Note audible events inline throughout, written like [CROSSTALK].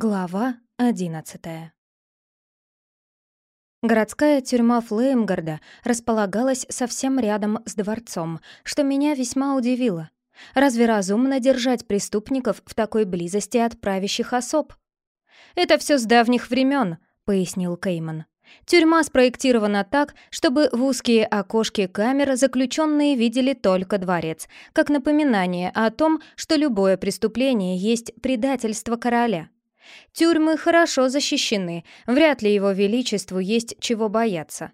Глава одиннадцатая Городская тюрьма Флеймгарда располагалась совсем рядом с дворцом, что меня весьма удивило. Разве разумно держать преступников в такой близости от правящих особ? «Это все с давних времен», — пояснил Кейман. Тюрьма спроектирована так, чтобы в узкие окошки камер заключенные видели только дворец, как напоминание о том, что любое преступление есть предательство короля. Тюрьмы хорошо защищены, вряд ли его величеству есть чего бояться.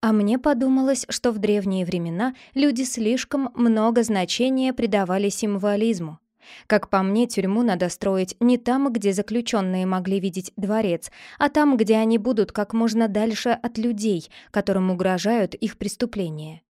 А мне подумалось, что в древние времена люди слишком много значения придавали символизму. Как по мне, тюрьму надо строить не там, где заключенные могли видеть дворец, а там, где они будут как можно дальше от людей, которым угрожают их преступления.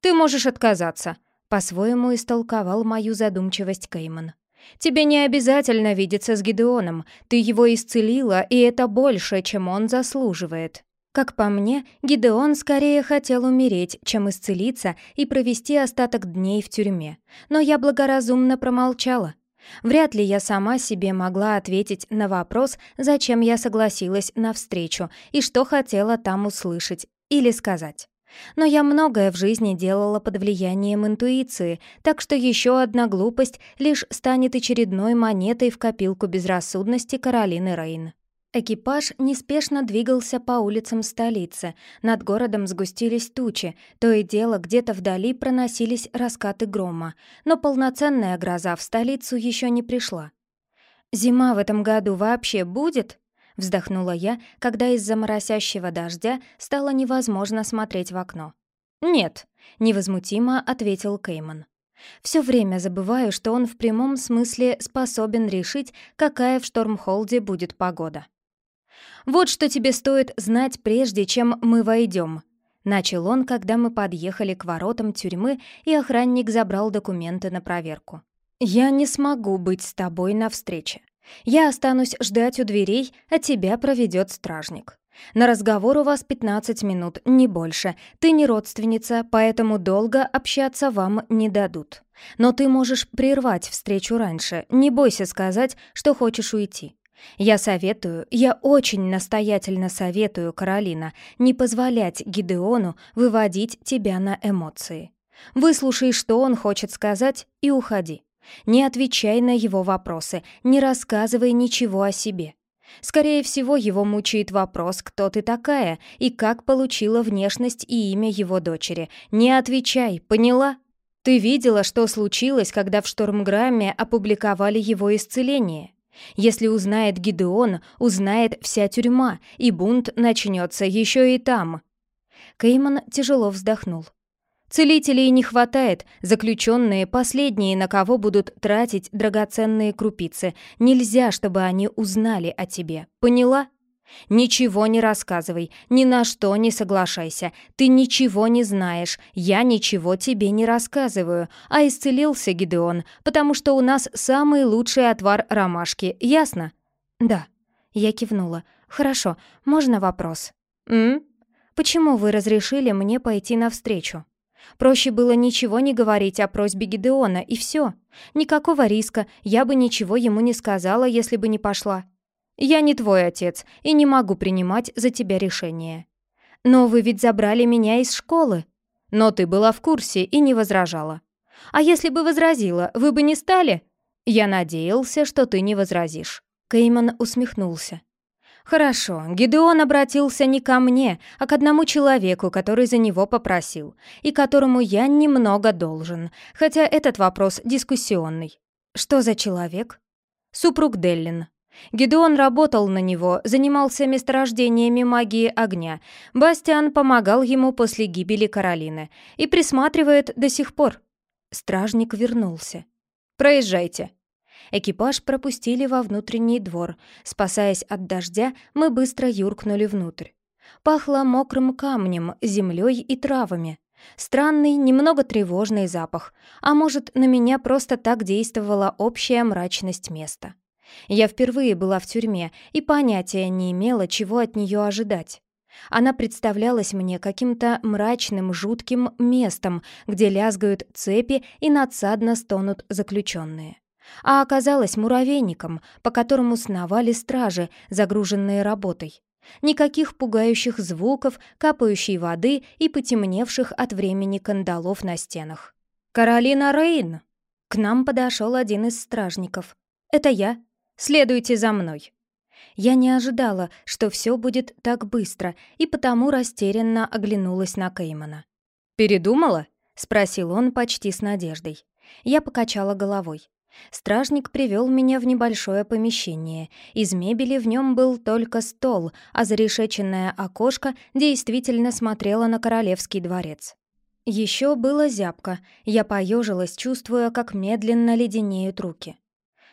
«Ты можешь отказаться», — по-своему истолковал мою задумчивость Кейман. «Тебе не обязательно видеться с Гидеоном, ты его исцелила, и это больше, чем он заслуживает». Как по мне, Гидеон скорее хотел умереть, чем исцелиться и провести остаток дней в тюрьме. Но я благоразумно промолчала. Вряд ли я сама себе могла ответить на вопрос, зачем я согласилась на встречу и что хотела там услышать или сказать. Но я многое в жизни делала под влиянием интуиции, так что еще одна глупость лишь станет очередной монетой в копилку безрассудности Каролины Рейн. Экипаж неспешно двигался по улицам столицы. Над городом сгустились тучи, то и дело где-то вдали проносились раскаты грома, но полноценная гроза в столицу еще не пришла. «Зима в этом году вообще будет?» — вздохнула я, когда из-за моросящего дождя стало невозможно смотреть в окно. «Нет», — невозмутимо ответил Кейман. Все время забываю, что он в прямом смысле способен решить, какая в Штормхолде будет погода. «Вот что тебе стоит знать, прежде чем мы войдем», — начал он, когда мы подъехали к воротам тюрьмы, и охранник забрал документы на проверку. «Я не смогу быть с тобой на встрече. Я останусь ждать у дверей, а тебя проведет стражник. На разговор у вас 15 минут, не больше. Ты не родственница, поэтому долго общаться вам не дадут. Но ты можешь прервать встречу раньше, не бойся сказать, что хочешь уйти. Я советую, я очень настоятельно советую, Каролина, не позволять Гидеону выводить тебя на эмоции. Выслушай, что он хочет сказать, и уходи. Не отвечай на его вопросы, не рассказывай ничего о себе. Скорее всего, его мучает вопрос, кто ты такая и как получила внешность и имя его дочери. Не отвечай, поняла? Ты видела, что случилось, когда в Штормграмме опубликовали его исцеление? Если узнает Гидеон, узнает вся тюрьма, и бунт начнется еще и там. Кейман тяжело вздохнул. Целителей не хватает, заключенные последние, на кого будут тратить драгоценные крупицы. Нельзя, чтобы они узнали о тебе. Поняла? «Ничего не рассказывай, ни на что не соглашайся. Ты ничего не знаешь, я ничего тебе не рассказываю. А исцелился Гидеон, потому что у нас самый лучший отвар ромашки, ясно?» «Да». Я кивнула. «Хорошо, можно вопрос?» «М? Почему вы разрешили мне пойти навстречу?» Проще было ничего не говорить о просьбе Гидеона, и все. Никакого риска, я бы ничего ему не сказала, если бы не пошла. Я не твой отец и не могу принимать за тебя решение. Но вы ведь забрали меня из школы. Но ты была в курсе и не возражала. А если бы возразила, вы бы не стали? Я надеялся, что ты не возразишь. Кейман усмехнулся. «Хорошо, Гидеон обратился не ко мне, а к одному человеку, который за него попросил, и которому я немного должен, хотя этот вопрос дискуссионный. Что за человек?» «Супруг Деллин. Гидеон работал на него, занимался месторождениями магии огня. Бастиан помогал ему после гибели Каролины и присматривает до сих пор. Стражник вернулся. «Проезжайте». Экипаж пропустили во внутренний двор. Спасаясь от дождя, мы быстро юркнули внутрь. Пахло мокрым камнем, землей и травами. Странный, немного тревожный запах. А может, на меня просто так действовала общая мрачность места. Я впервые была в тюрьме и понятия не имела, чего от нее ожидать. Она представлялась мне каким-то мрачным, жутким местом, где лязгают цепи и надсадно стонут заключенные. А оказалась муравейником, по которому сновали стражи, загруженные работой. Никаких пугающих звуков, капающей воды и потемневших от времени кандалов на стенах. «Каролина Рейн!» К нам подошел один из стражников. «Это я. Следуйте за мной». Я не ожидала, что все будет так быстро, и потому растерянно оглянулась на Кеймана. «Передумала?» — спросил он почти с надеждой. Я покачала головой. Стражник привел меня в небольшое помещение. Из мебели в нем был только стол, а зарешеченное окошко действительно смотрело на королевский дворец. Еще было зябко. Я поежилась, чувствуя, как медленно леденеют руки.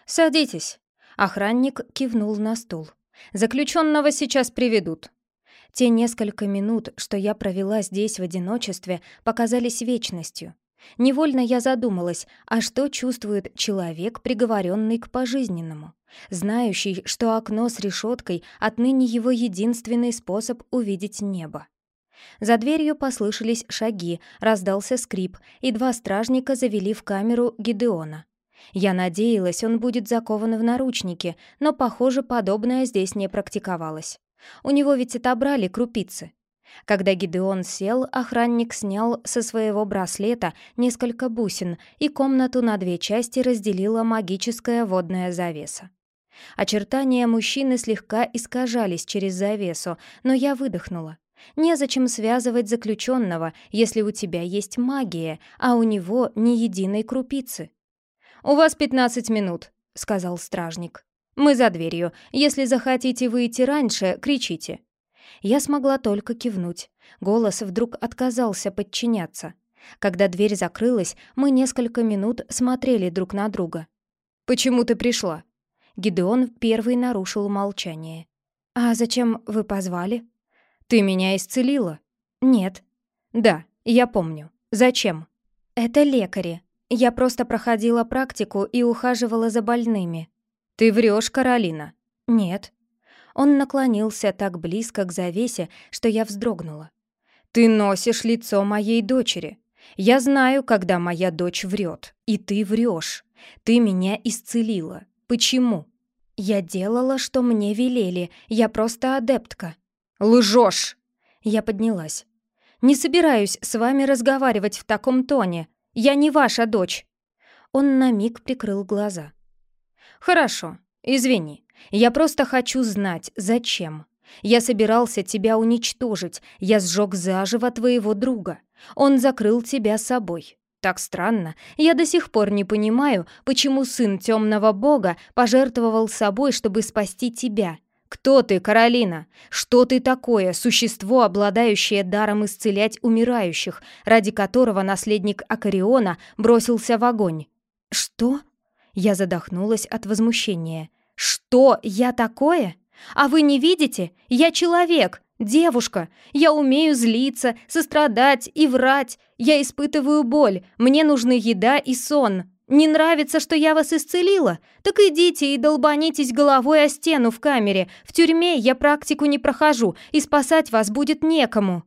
«Садитесь!» Охранник кивнул на стул. «Заключенного сейчас приведут». Те несколько минут, что я провела здесь в одиночестве, показались вечностью. Невольно я задумалась, а что чувствует человек, приговоренный к пожизненному, знающий, что окно с решеткой отныне его единственный способ увидеть небо. За дверью послышались шаги, раздался скрип, и два стражника завели в камеру Гидеона. Я надеялась, он будет закован в наручники, но, похоже, подобное здесь не практиковалось. У него ведь отобрали крупицы. Когда Гидеон сел, охранник снял со своего браслета несколько бусин, и комнату на две части разделила магическая водная завеса. Очертания мужчины слегка искажались через завесу, но я выдохнула. Незачем связывать заключенного, если у тебя есть магия, а у него ни единой крупицы. «У вас пятнадцать минут», — сказал стражник. «Мы за дверью. Если захотите выйти раньше, кричите». Я смогла только кивнуть. Голос вдруг отказался подчиняться. Когда дверь закрылась, мы несколько минут смотрели друг на друга. «Почему ты пришла?» Гидеон первый нарушил молчание. «А зачем вы позвали?» «Ты меня исцелила?» «Нет». «Да, я помню. Зачем?» «Это лекари. Я просто проходила практику и ухаживала за больными». «Ты врешь, Каролина?» «Нет». Он наклонился так близко к завесе, что я вздрогнула. «Ты носишь лицо моей дочери. Я знаю, когда моя дочь врет, и ты врешь. Ты меня исцелила. Почему?» «Я делала, что мне велели. Я просто адептка». «Лжешь!» Я поднялась. «Не собираюсь с вами разговаривать в таком тоне. Я не ваша дочь». Он на миг прикрыл глаза. «Хорошо, извини. Я просто хочу знать, зачем. Я собирался тебя уничтожить. Я сжег заживо твоего друга. Он закрыл тебя собой. Так странно. Я до сих пор не понимаю, почему сын темного бога пожертвовал собой, чтобы спасти тебя. «Кто ты, Каролина? Что ты такое, существо, обладающее даром исцелять умирающих, ради которого наследник Акариона бросился в огонь?» «Что?» Я задохнулась от возмущения. «Что я такое? А вы не видите? Я человек, девушка. Я умею злиться, сострадать и врать. Я испытываю боль. Мне нужны еда и сон. «Не нравится, что я вас исцелила? Так идите и долбанитесь головой о стену в камере. В тюрьме я практику не прохожу, и спасать вас будет некому».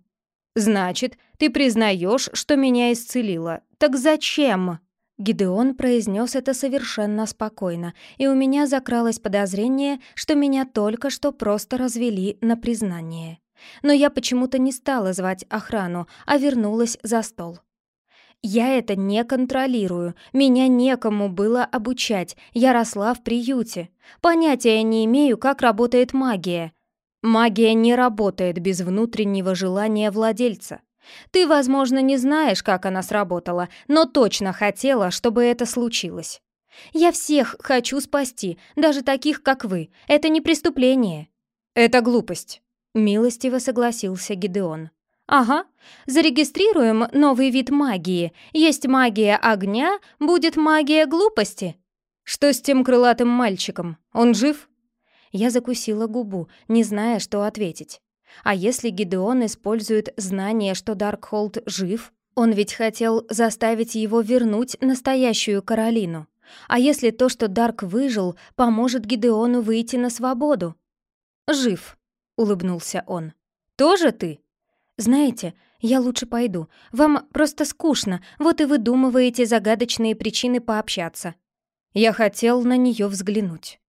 «Значит, ты признаешь, что меня исцелила. Так зачем?» Гидеон произнес это совершенно спокойно, и у меня закралось подозрение, что меня только что просто развели на признание. Но я почему-то не стала звать охрану, а вернулась за стол. Я это не контролирую, меня некому было обучать, я росла в приюте. Понятия не имею, как работает магия. Магия не работает без внутреннего желания владельца. Ты, возможно, не знаешь, как она сработала, но точно хотела, чтобы это случилось. Я всех хочу спасти, даже таких, как вы. Это не преступление. Это глупость. Милостиво согласился Гидеон. «Ага, зарегистрируем новый вид магии. Есть магия огня, будет магия глупости». «Что с тем крылатым мальчиком? Он жив?» Я закусила губу, не зная, что ответить. А если Гидеон использует знание, что Даркхолд жив, он ведь хотел заставить его вернуть настоящую Каролину. А если то, что Дарк выжил, поможет Гидеону выйти на свободу? «Жив», — улыбнулся он. «Тоже ты?» «Знаете, я лучше пойду. Вам просто скучно, вот и выдумываете загадочные причины пообщаться». Я хотел на нее взглянуть.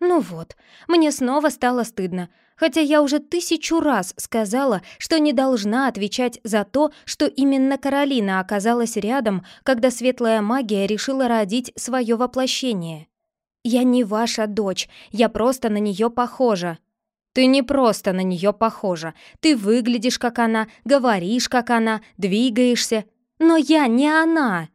Ну вот, мне снова стало стыдно, хотя я уже тысячу раз сказала, что не должна отвечать за то, что именно Каролина оказалась рядом, когда светлая магия решила родить свое воплощение. «Я не ваша дочь, я просто на нее похожа». «Ты не просто на нее похожа. Ты выглядишь как она, говоришь как она, двигаешься. Но я не она!»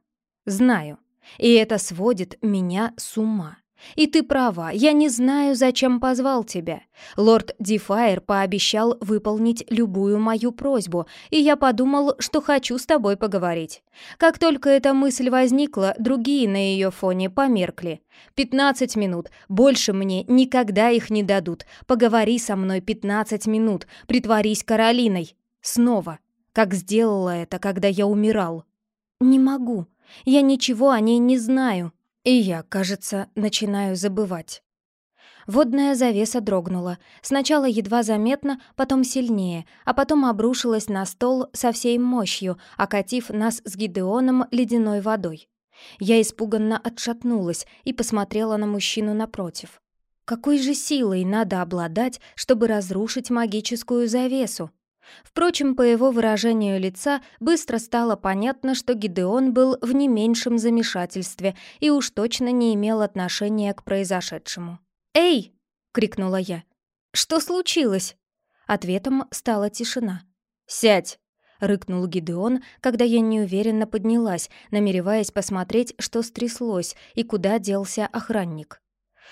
«Знаю. И это сводит меня с ума». «И ты права, я не знаю, зачем позвал тебя. Лорд Дифайр пообещал выполнить любую мою просьбу, и я подумал, что хочу с тобой поговорить. Как только эта мысль возникла, другие на ее фоне померкли. Пятнадцать минут, больше мне никогда их не дадут. Поговори со мной пятнадцать минут, притворись Каролиной. Снова, как сделала это, когда я умирал». «Не могу, я ничего о ней не знаю», и я, кажется, начинаю забывать. Водная завеса дрогнула. Сначала едва заметно, потом сильнее, а потом обрушилась на стол со всей мощью, окатив нас с Гидеоном ледяной водой. Я испуганно отшатнулась и посмотрела на мужчину напротив. Какой же силой надо обладать, чтобы разрушить магическую завесу? Впрочем, по его выражению лица быстро стало понятно, что Гидеон был в не меньшем замешательстве и уж точно не имел отношения к произошедшему. «Эй!» — крикнула я. «Что случилось?» Ответом стала тишина. «Сядь!» — рыкнул Гидеон, когда я неуверенно поднялась, намереваясь посмотреть, что стряслось и куда делся охранник.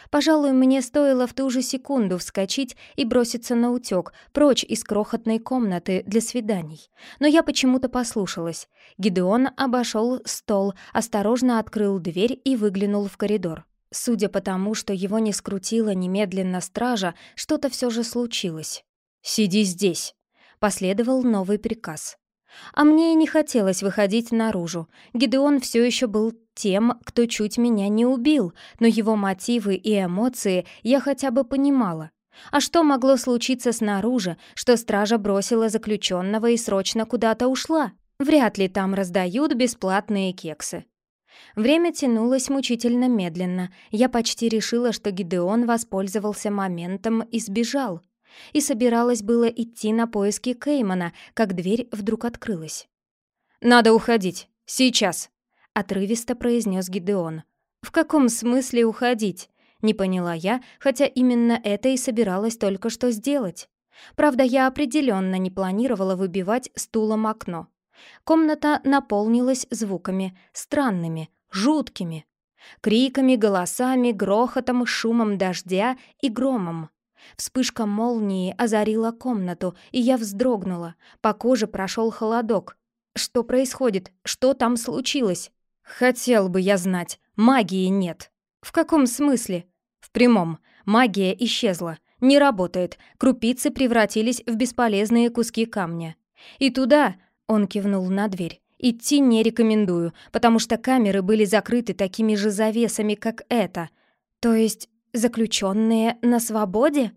Пожалуй, мне стоило в ту же секунду вскочить и броситься на утёк, прочь из крохотной комнаты для свиданий. Но я почему-то послушалась. Гидеон обошел стол, осторожно открыл дверь и выглянул в коридор. Судя по тому, что его не скрутила немедленно стража, что-то все же случилось. «Сиди здесь», — последовал новый приказ. А мне и не хотелось выходить наружу. Гидеон все еще был тем, кто чуть меня не убил, но его мотивы и эмоции я хотя бы понимала. А что могло случиться снаружи, что стража бросила заключенного и срочно куда-то ушла? Вряд ли там раздают бесплатные кексы. Время тянулось мучительно медленно. Я почти решила, что Гидеон воспользовался моментом и сбежал и собиралась было идти на поиски Кеймана, как дверь вдруг открылась. «Надо уходить. Сейчас!» — отрывисто произнес Гидеон. «В каком смысле уходить?» — не поняла я, хотя именно это и собиралась только что сделать. Правда, я определенно не планировала выбивать стулом окно. Комната наполнилась звуками, странными, жуткими. Криками, голосами, грохотом, шумом дождя и громом. Вспышка молнии озарила комнату, и я вздрогнула. По коже прошел холодок. Что происходит? Что там случилось? Хотел бы я знать. Магии нет. В каком смысле? В прямом. Магия исчезла. Не работает. Крупицы превратились в бесполезные куски камня. И туда, он кивнул на дверь, идти не рекомендую, потому что камеры были закрыты такими же завесами, как эта. То есть заключенные на свободе?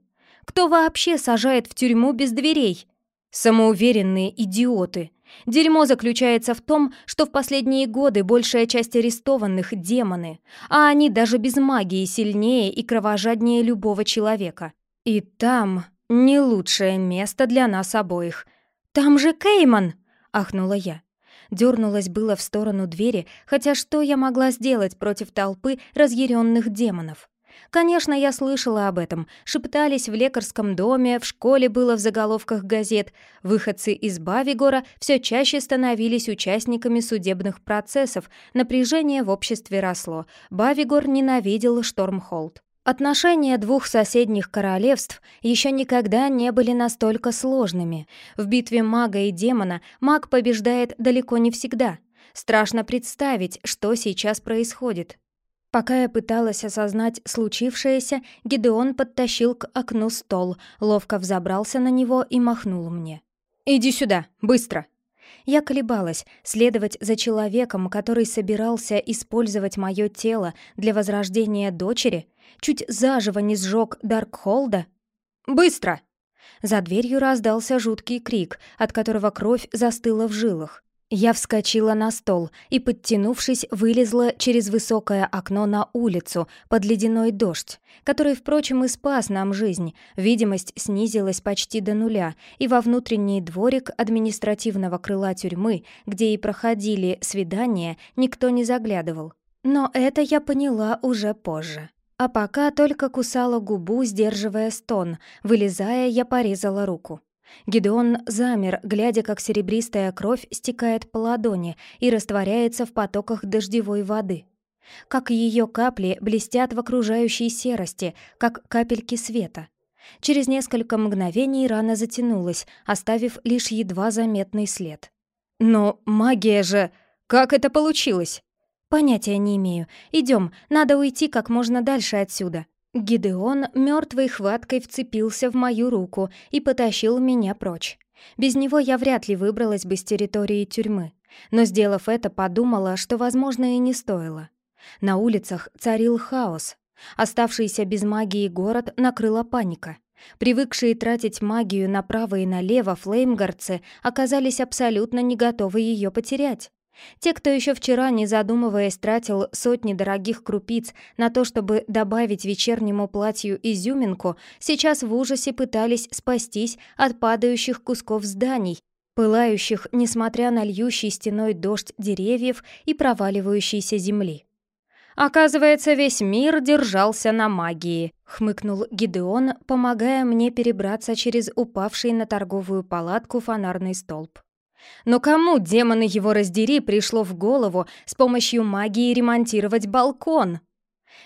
Кто вообще сажает в тюрьму без дверей? Самоуверенные идиоты. Дерьмо заключается в том, что в последние годы большая часть арестованных — демоны, а они даже без магии сильнее и кровожаднее любого человека. И там не лучшее место для нас обоих. «Там же Кейман!» — ахнула я. Дёрнулась было в сторону двери, хотя что я могла сделать против толпы разъяренных демонов? Конечно, я слышала об этом. Шептались в лекарском доме, в школе было в заголовках газет. Выходцы из Бавигора все чаще становились участниками судебных процессов. Напряжение в обществе росло. Бавигор ненавидел Штормхолд. Отношения двух соседних королевств еще никогда не были настолько сложными. В битве мага и демона маг побеждает далеко не всегда. Страшно представить, что сейчас происходит. Пока я пыталась осознать случившееся, Гидеон подтащил к окну стол, ловко взобрался на него и махнул мне. «Иди сюда, быстро!» Я колебалась, следовать за человеком, который собирался использовать мое тело для возрождения дочери, чуть заживо не сжег Даркхолда. «Быстро!» За дверью раздался жуткий крик, от которого кровь застыла в жилах. Я вскочила на стол и, подтянувшись, вылезла через высокое окно на улицу под ледяной дождь, который, впрочем, и спас нам жизнь. Видимость снизилась почти до нуля, и во внутренний дворик административного крыла тюрьмы, где и проходили свидания, никто не заглядывал. Но это я поняла уже позже. А пока только кусала губу, сдерживая стон. Вылезая, я порезала руку. Гидеон замер, глядя, как серебристая кровь стекает по ладони и растворяется в потоках дождевой воды. Как ее капли блестят в окружающей серости, как капельки света. Через несколько мгновений рана затянулась, оставив лишь едва заметный след. «Но магия же... Как это получилось?» «Понятия не имею. Идем, надо уйти как можно дальше отсюда». Гидеон мертвой хваткой вцепился в мою руку и потащил меня прочь. Без него я вряд ли выбралась бы с территории тюрьмы, но, сделав это, подумала, что, возможно, и не стоило. На улицах царил хаос. Оставшийся без магии город накрыла паника. Привыкшие тратить магию направо и налево флеймгардцы оказались абсолютно не готовы ее потерять. Те, кто еще вчера, не задумываясь, тратил сотни дорогих крупиц на то, чтобы добавить вечернему платью изюминку, сейчас в ужасе пытались спастись от падающих кусков зданий, пылающих, несмотря на льющий стеной дождь деревьев и проваливающейся земли. «Оказывается, весь мир держался на магии», — хмыкнул Гидеон, помогая мне перебраться через упавший на торговую палатку фонарный столб. Но кому, демоны его раздери, пришло в голову с помощью магии ремонтировать балкон?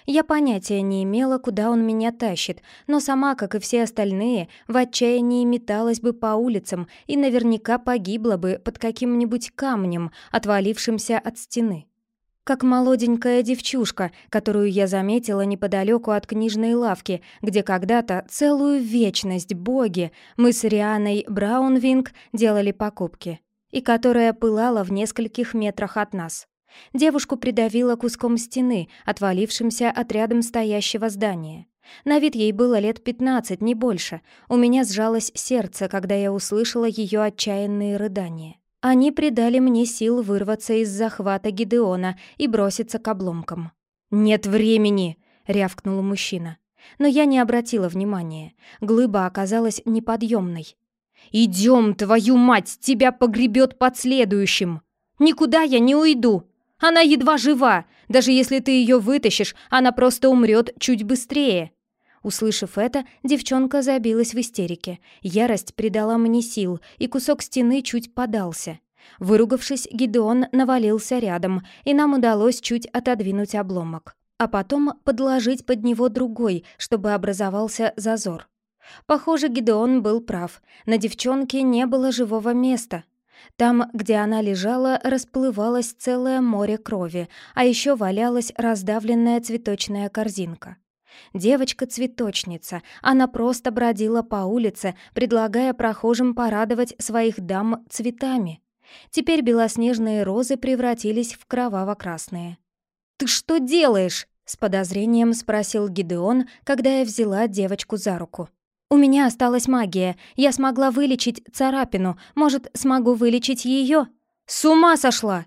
Я понятия не имела, куда он меня тащит, но сама, как и все остальные, в отчаянии металась бы по улицам и наверняка погибла бы под каким-нибудь камнем, отвалившимся от стены. Как молоденькая девчушка, которую я заметила неподалеку от книжной лавки, где когда-то целую вечность боги мы с Рианой Браунвинг делали покупки и которая пылала в нескольких метрах от нас. Девушку придавило куском стены, отвалившимся от рядом стоящего здания. На вид ей было лет пятнадцать, не больше. У меня сжалось сердце, когда я услышала ее отчаянные рыдания. Они придали мне сил вырваться из захвата Гидеона и броситься к обломкам. «Нет времени!» — рявкнул мужчина. Но я не обратила внимания. Глыба оказалась неподъемной. «Идем, твою мать, тебя погребет под следующим!» «Никуда я не уйду! Она едва жива! Даже если ты ее вытащишь, она просто умрет чуть быстрее!» Услышав это, девчонка забилась в истерике. Ярость придала мне сил, и кусок стены чуть подался. Выругавшись, Гидеон навалился рядом, и нам удалось чуть отодвинуть обломок. А потом подложить под него другой, чтобы образовался зазор. Похоже, Гидеон был прав. На девчонке не было живого места. Там, где она лежала, расплывалось целое море крови, а еще валялась раздавленная цветочная корзинка. Девочка-цветочница, она просто бродила по улице, предлагая прохожим порадовать своих дам цветами. Теперь белоснежные розы превратились в кроваво-красные. «Ты что делаешь?» — с подозрением спросил Гидеон, когда я взяла девочку за руку. «У меня осталась магия. Я смогла вылечить царапину. Может, смогу вылечить ее?» «С ума сошла!»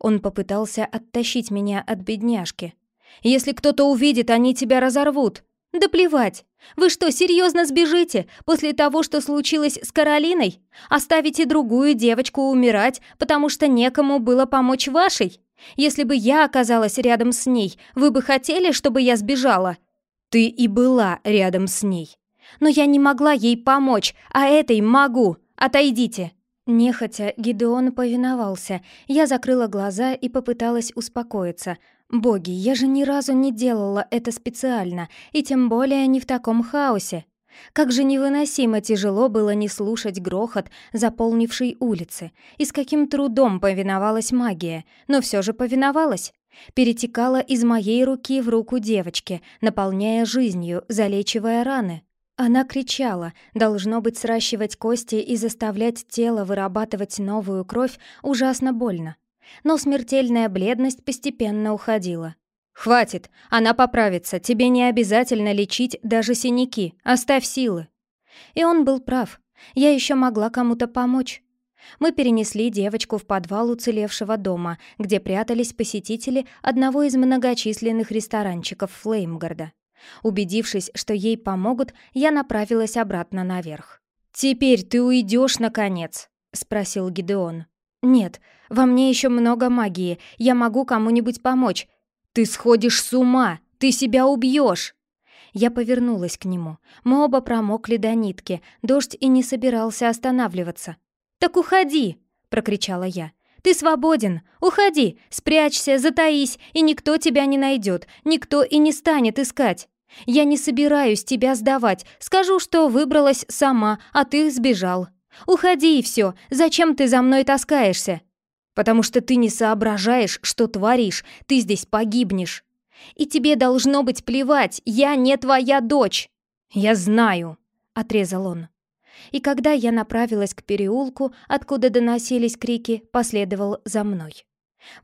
Он попытался оттащить меня от бедняжки. «Если кто-то увидит, они тебя разорвут!» «Да плевать! Вы что, серьезно сбежите после того, что случилось с Каролиной? Оставите другую девочку умирать, потому что некому было помочь вашей? Если бы я оказалась рядом с ней, вы бы хотели, чтобы я сбежала?» «Ты и была рядом с ней!» Но я не могла ей помочь, а этой могу. Отойдите!» Нехотя Гидеон повиновался. Я закрыла глаза и попыталась успокоиться. «Боги, я же ни разу не делала это специально, и тем более не в таком хаосе. Как же невыносимо тяжело было не слушать грохот, заполнивший улицы, и с каким трудом повиновалась магия, но все же повиновалась. Перетекала из моей руки в руку девочки, наполняя жизнью, залечивая раны. Она кричала, должно быть, сращивать кости и заставлять тело вырабатывать новую кровь ужасно больно. Но смертельная бледность постепенно уходила. «Хватит, она поправится, тебе не обязательно лечить даже синяки, оставь силы». И он был прав, я еще могла кому-то помочь. Мы перенесли девочку в подвал уцелевшего дома, где прятались посетители одного из многочисленных ресторанчиков Флеймгарда. Убедившись, что ей помогут, я направилась обратно наверх. «Теперь ты уйдешь, наконец?» — спросил Гидеон. «Нет, во мне еще много магии, я могу кому-нибудь помочь». «Ты сходишь с ума! Ты себя убьешь!» Я повернулась к нему. Мы оба промокли до нитки, дождь и не собирался останавливаться. «Так уходи!» — прокричала я. «Ты свободен! Уходи! Спрячься, затаись, и никто тебя не найдет, никто и не станет искать! Я не собираюсь тебя сдавать, скажу, что выбралась сама, а ты сбежал. Уходи и все, зачем ты за мной таскаешься?» «Потому что ты не соображаешь, что творишь, ты здесь погибнешь!» «И тебе должно быть плевать, я не твоя дочь!» «Я знаю!» — отрезал он и когда я направилась к переулку, откуда доносились крики, последовал за мной.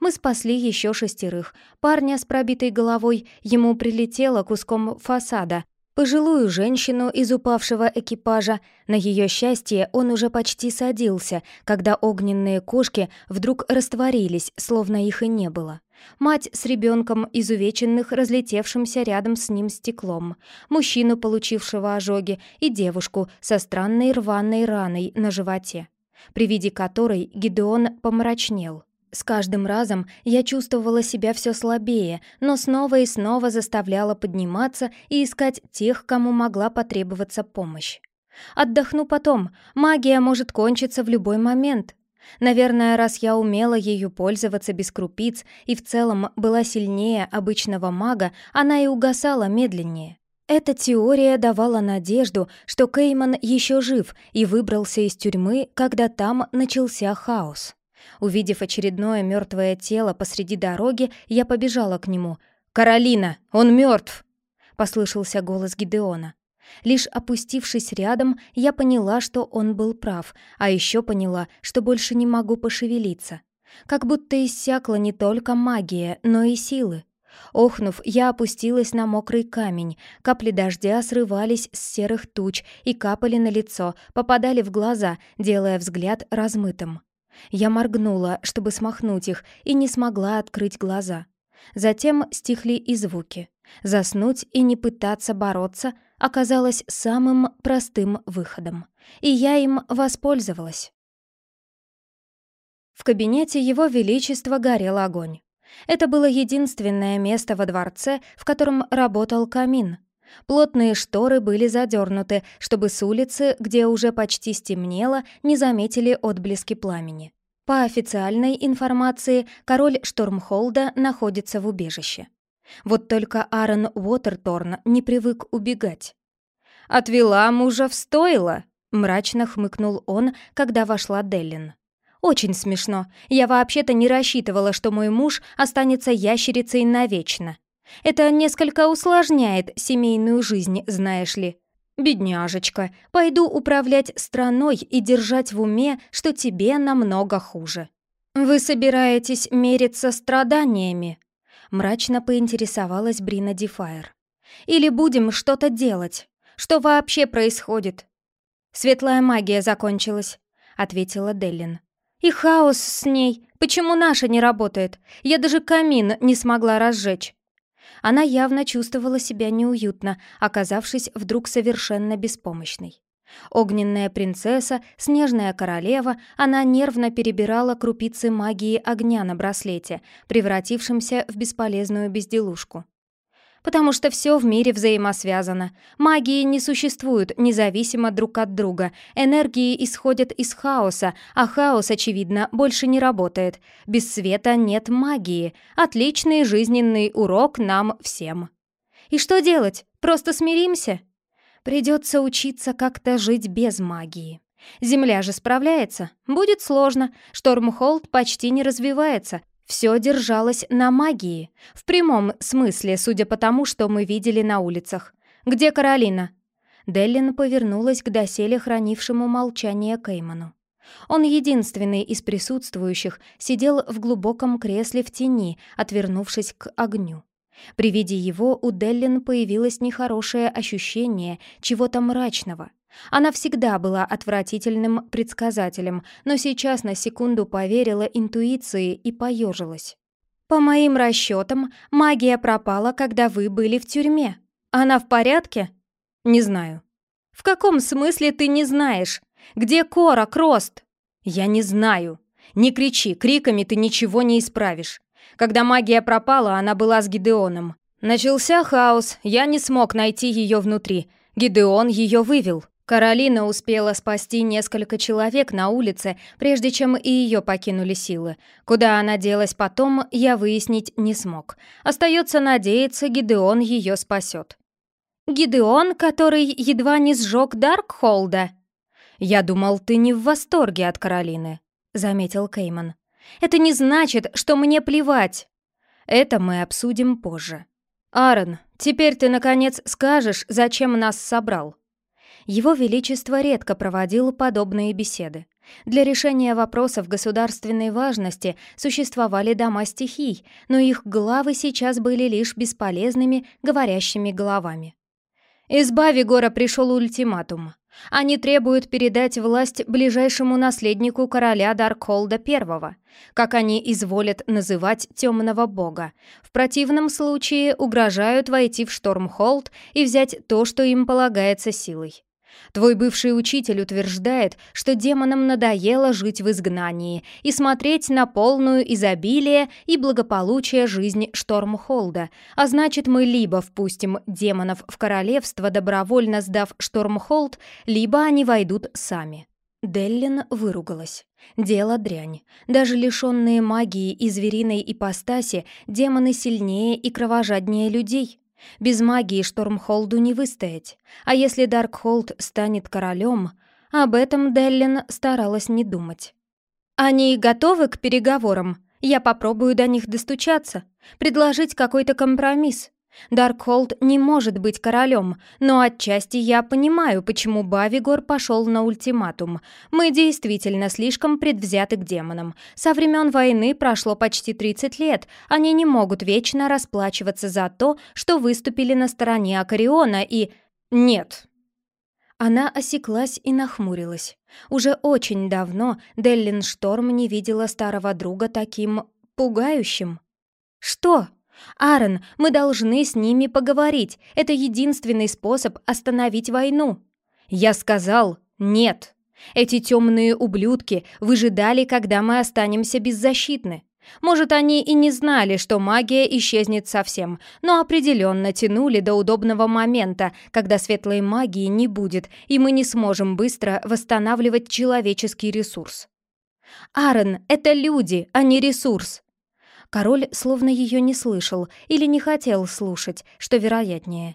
Мы спасли еще шестерых. Парня с пробитой головой ему прилетело куском фасада, пожилую женщину из упавшего экипажа. На ее счастье он уже почти садился, когда огненные кошки вдруг растворились, словно их и не было. Мать с ребенком, изувеченных разлетевшимся рядом с ним стеклом, мужчину, получившего ожоги, и девушку со странной рваной раной на животе, при виде которой Гидеон помрачнел. С каждым разом я чувствовала себя все слабее, но снова и снова заставляла подниматься и искать тех, кому могла потребоваться помощь. Отдохну потом, магия может кончиться в любой момент. Наверное, раз я умела ею пользоваться без крупиц и в целом была сильнее обычного мага, она и угасала медленнее. Эта теория давала надежду, что Кейман еще жив и выбрался из тюрьмы, когда там начался хаос. Увидев очередное мертвое тело посреди дороги, я побежала к нему. «Каролина, он мертв!» — послышался голос Гидеона. Лишь опустившись рядом, я поняла, что он был прав, а еще поняла, что больше не могу пошевелиться. Как будто иссякла не только магия, но и силы. Охнув, я опустилась на мокрый камень. Капли дождя срывались с серых туч и капали на лицо, попадали в глаза, делая взгляд размытым. Я моргнула, чтобы смахнуть их, и не смогла открыть глаза. Затем стихли и звуки. Заснуть и не пытаться бороться оказалось самым простым выходом, и я им воспользовалась. В кабинете Его Величества горел огонь. Это было единственное место во дворце, в котором работал камин. Плотные шторы были задернуты, чтобы с улицы, где уже почти стемнело, не заметили отблески пламени. По официальной информации, король Штормхолда находится в убежище. Вот только Аарон Уотерторн не привык убегать. «Отвела мужа в стойло», — мрачно хмыкнул он, когда вошла Деллин. «Очень смешно. Я вообще-то не рассчитывала, что мой муж останется ящерицей навечно. Это несколько усложняет семейную жизнь, знаешь ли. Бедняжечка, пойду управлять страной и держать в уме, что тебе намного хуже». «Вы собираетесь мериться страданиями?» Мрачно поинтересовалась Брина Дефайр. «Или будем что-то делать? Что вообще происходит?» «Светлая магия закончилась», — ответила Деллин. «И хаос с ней. Почему наша не работает? Я даже камин не смогла разжечь». Она явно чувствовала себя неуютно, оказавшись вдруг совершенно беспомощной. Огненная принцесса, снежная королева, она нервно перебирала крупицы магии огня на браслете, превратившемся в бесполезную безделушку. Потому что все в мире взаимосвязано. Магии не существуют независимо друг от друга. Энергии исходят из хаоса, а хаос, очевидно, больше не работает. Без света нет магии. Отличный жизненный урок нам всем. И что делать? Просто смиримся? Придется учиться как-то жить без магии. Земля же справляется. Будет сложно. Штормхолд почти не развивается. Все держалось на магии. В прямом смысле, судя по тому, что мы видели на улицах. «Где Каролина?» Деллин повернулась к доселе хранившему молчание Кейману. Он единственный из присутствующих сидел в глубоком кресле в тени, отвернувшись к огню. При виде его у Деллин появилось нехорошее ощущение чего-то мрачного. Она всегда была отвратительным предсказателем, но сейчас на секунду поверила интуиции и поежилась. «По моим расчетам, магия пропала, когда вы были в тюрьме. Она в порядке?» «Не знаю». «В каком смысле ты не знаешь? Где Кора, Крост?» «Я не знаю. Не кричи, криками ты ничего не исправишь. Когда магия пропала, она была с Гидеоном. Начался хаос, я не смог найти ее внутри. Гидеон ее вывел. Каролина успела спасти несколько человек на улице, прежде чем и ее покинули силы. Куда она делась потом, я выяснить не смог. Остается надеяться, Гидеон ее спасет. «Гидеон, который едва не сжег Даркхолда?» «Я думал, ты не в восторге от Каролины», — заметил Кейман. «Это не значит, что мне плевать». «Это мы обсудим позже». «Аарон, теперь ты, наконец, скажешь, зачем нас собрал?» Его Величество редко проводил подобные беседы. Для решения вопросов государственной важности существовали дома стихий, но их главы сейчас были лишь бесполезными, говорящими головами. Из Бавигора пришел ультиматум. Они требуют передать власть ближайшему наследнику короля Даркхолда I, как они изволят называть темного бога. В противном случае угрожают войти в Штормхолд и взять то, что им полагается силой. Твой бывший учитель утверждает, что демонам надоело жить в изгнании и смотреть на полную изобилие и благополучие жизнь Штормхолда, а значит, мы либо впустим демонов в королевство, добровольно сдав Штормхолд, либо они войдут сами. Деллин выругалась. Дело дрянь. Даже лишенные магии и звериной ипостаси, демоны сильнее и кровожаднее людей. Без магии Штормхолду не выстоять. А если Даркхолд станет королем, об этом Деллин старалась не думать. «Они готовы к переговорам? Я попробую до них достучаться, предложить какой-то компромисс. Даркхолд не может быть королем, но отчасти я понимаю, почему Бавигор пошел на ультиматум. Мы действительно слишком предвзяты к демонам. Со времен войны прошло почти 30 лет, они не могут вечно расплачиваться за то, что выступили на стороне Акариона и... Нет. Она осеклась и нахмурилась. Уже очень давно Деллин Шторм не видела старого друга таким... пугающим. «Что?» «Аарон, мы должны с ними поговорить. Это единственный способ остановить войну». Я сказал «нет». Эти темные ублюдки выжидали, когда мы останемся беззащитны. Может, они и не знали, что магия исчезнет совсем, но определенно тянули до удобного момента, когда светлой магии не будет, и мы не сможем быстро восстанавливать человеческий ресурс. «Аарон, это люди, а не ресурс!» Король словно ее не слышал или не хотел слушать, что вероятнее.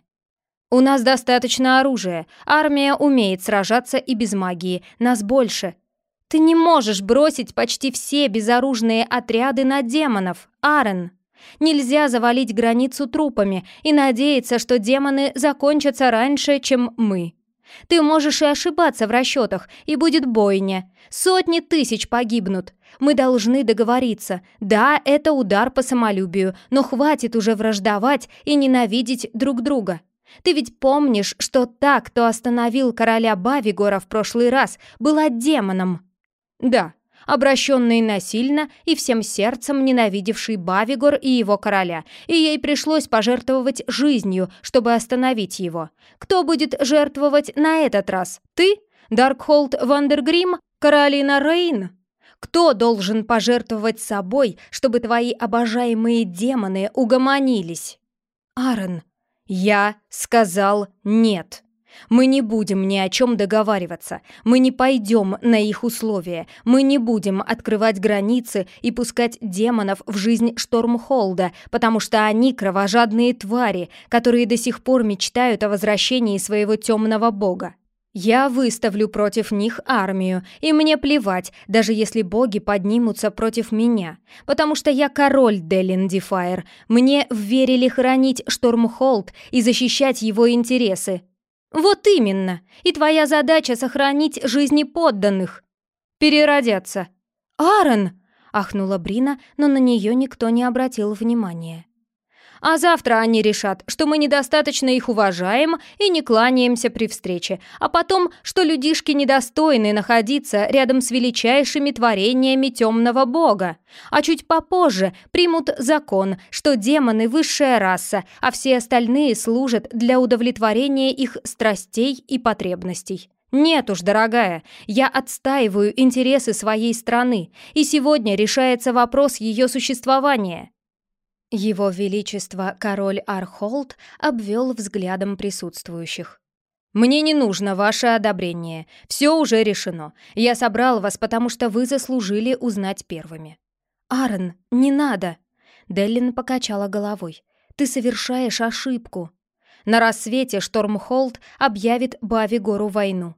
«У нас достаточно оружия. Армия умеет сражаться и без магии. Нас больше. Ты не можешь бросить почти все безоружные отряды на демонов, Аарон. Нельзя завалить границу трупами и надеяться, что демоны закончатся раньше, чем мы. Ты можешь и ошибаться в расчетах, и будет бойня. Сотни тысяч погибнут. Мы должны договориться. Да, это удар по самолюбию, но хватит уже враждовать и ненавидеть друг друга. Ты ведь помнишь, что та, кто остановил короля Бавигора в прошлый раз, была демоном? Да, обращенный насильно и всем сердцем ненавидевший Бавигор и его короля, и ей пришлось пожертвовать жизнью, чтобы остановить его. Кто будет жертвовать на этот раз? Ты? Даркхолд Вандергрим? Каролина Рейн? Кто должен пожертвовать собой, чтобы твои обожаемые демоны угомонились? Аарон, я сказал нет. Мы не будем ни о чем договариваться. Мы не пойдем на их условия. Мы не будем открывать границы и пускать демонов в жизнь Штормхолда, потому что они кровожадные твари, которые до сих пор мечтают о возвращении своего темного бога. Я выставлю против них армию, и мне плевать, даже если боги поднимутся против меня, потому что я король Делин Дефайр. Мне верили хранить Штормхолд и защищать его интересы, «Вот именно! И твоя задача — сохранить жизни подданных!» «Переродятся!» «Аарон!» — ахнула Брина, но на нее никто не обратил внимания. А завтра они решат, что мы недостаточно их уважаем и не кланяемся при встрече, а потом, что людишки недостойны находиться рядом с величайшими творениями темного бога. А чуть попозже примут закон, что демоны — высшая раса, а все остальные служат для удовлетворения их страстей и потребностей. «Нет уж, дорогая, я отстаиваю интересы своей страны, и сегодня решается вопрос ее существования». Его Величество король Архолд обвел взглядом присутствующих. «Мне не нужно ваше одобрение. Все уже решено. Я собрал вас, потому что вы заслужили узнать первыми». «Аарон, не надо!» Деллин покачала головой. «Ты совершаешь ошибку». На рассвете Штормхолд объявит Бави Гору войну.